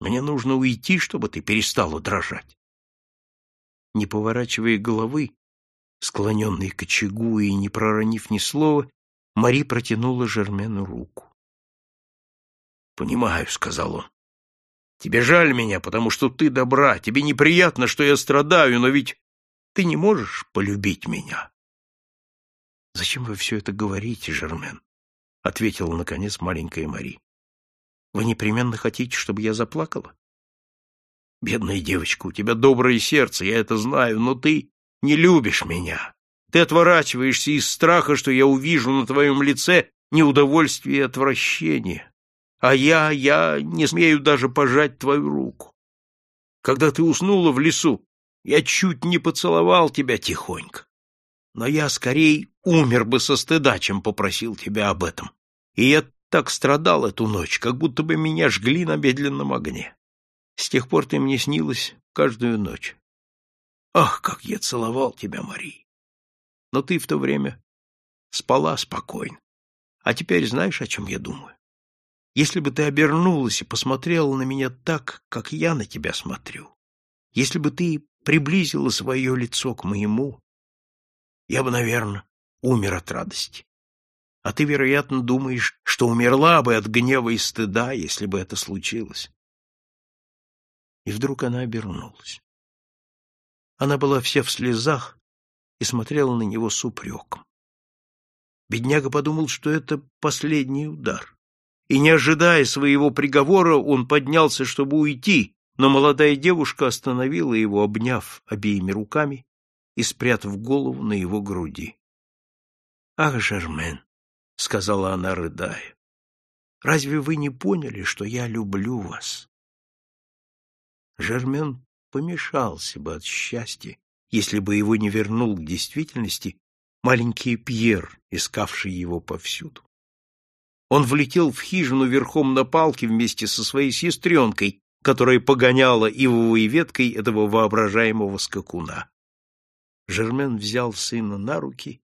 мне нужно уйти, чтобы ты перестала дрожать. Не поворачивая головы, склоненной к очагу и не проронив ни слова, Мари протянула Жермену руку. «Понимаю», — сказал он. «Тебе жаль меня, потому что ты добра, тебе неприятно, что я страдаю, но ведь ты не можешь полюбить меня». «Зачем вы все это говорите, Жермен?» — ответила, наконец, маленькая Мари. «Вы непременно хотите, чтобы я заплакала?» «Бедная девочка, у тебя доброе сердце, я это знаю, но ты не любишь меня. Ты отворачиваешься из страха, что я увижу на твоем лице неудовольствие и отвращение. А я, я не смею даже пожать твою руку. Когда ты уснула в лесу, я чуть не поцеловал тебя тихонько. Но я скорее умер бы со стыда, чем попросил тебя об этом. И я так страдал эту ночь, как будто бы меня жгли на медленном огне. С тех пор ты мне снилась каждую ночь. Ах, как я целовал тебя, Мари! Но ты в то время спала спокойно. А теперь знаешь, о чем я думаю? Если бы ты обернулась и посмотрела на меня так, как я на тебя смотрю, если бы ты приблизила свое лицо к моему, я бы, наверное, умер от радости. А ты, вероятно, думаешь, что умерла бы от гнева и стыда, если бы это случилось. И вдруг она обернулась. Она была вся в слезах и смотрела на него с упреком. Бедняга подумал, что это последний удар и, не ожидая своего приговора, он поднялся, чтобы уйти, но молодая девушка остановила его, обняв обеими руками и спрятав голову на его груди. — Ах, Жермен, — сказала она, рыдая, — разве вы не поняли, что я люблю вас? Жермен помешался бы от счастья, если бы его не вернул к действительности маленький Пьер, искавший его повсюду. Он влетел в хижину верхом на палке вместе со своей сестренкой, которая погоняла ивовой веткой этого воображаемого скакуна. Жермен взял сына на руки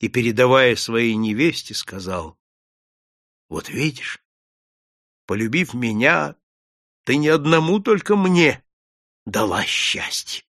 и, передавая своей невесте, сказал, «Вот видишь, полюбив меня, ты не одному только мне дала счастье.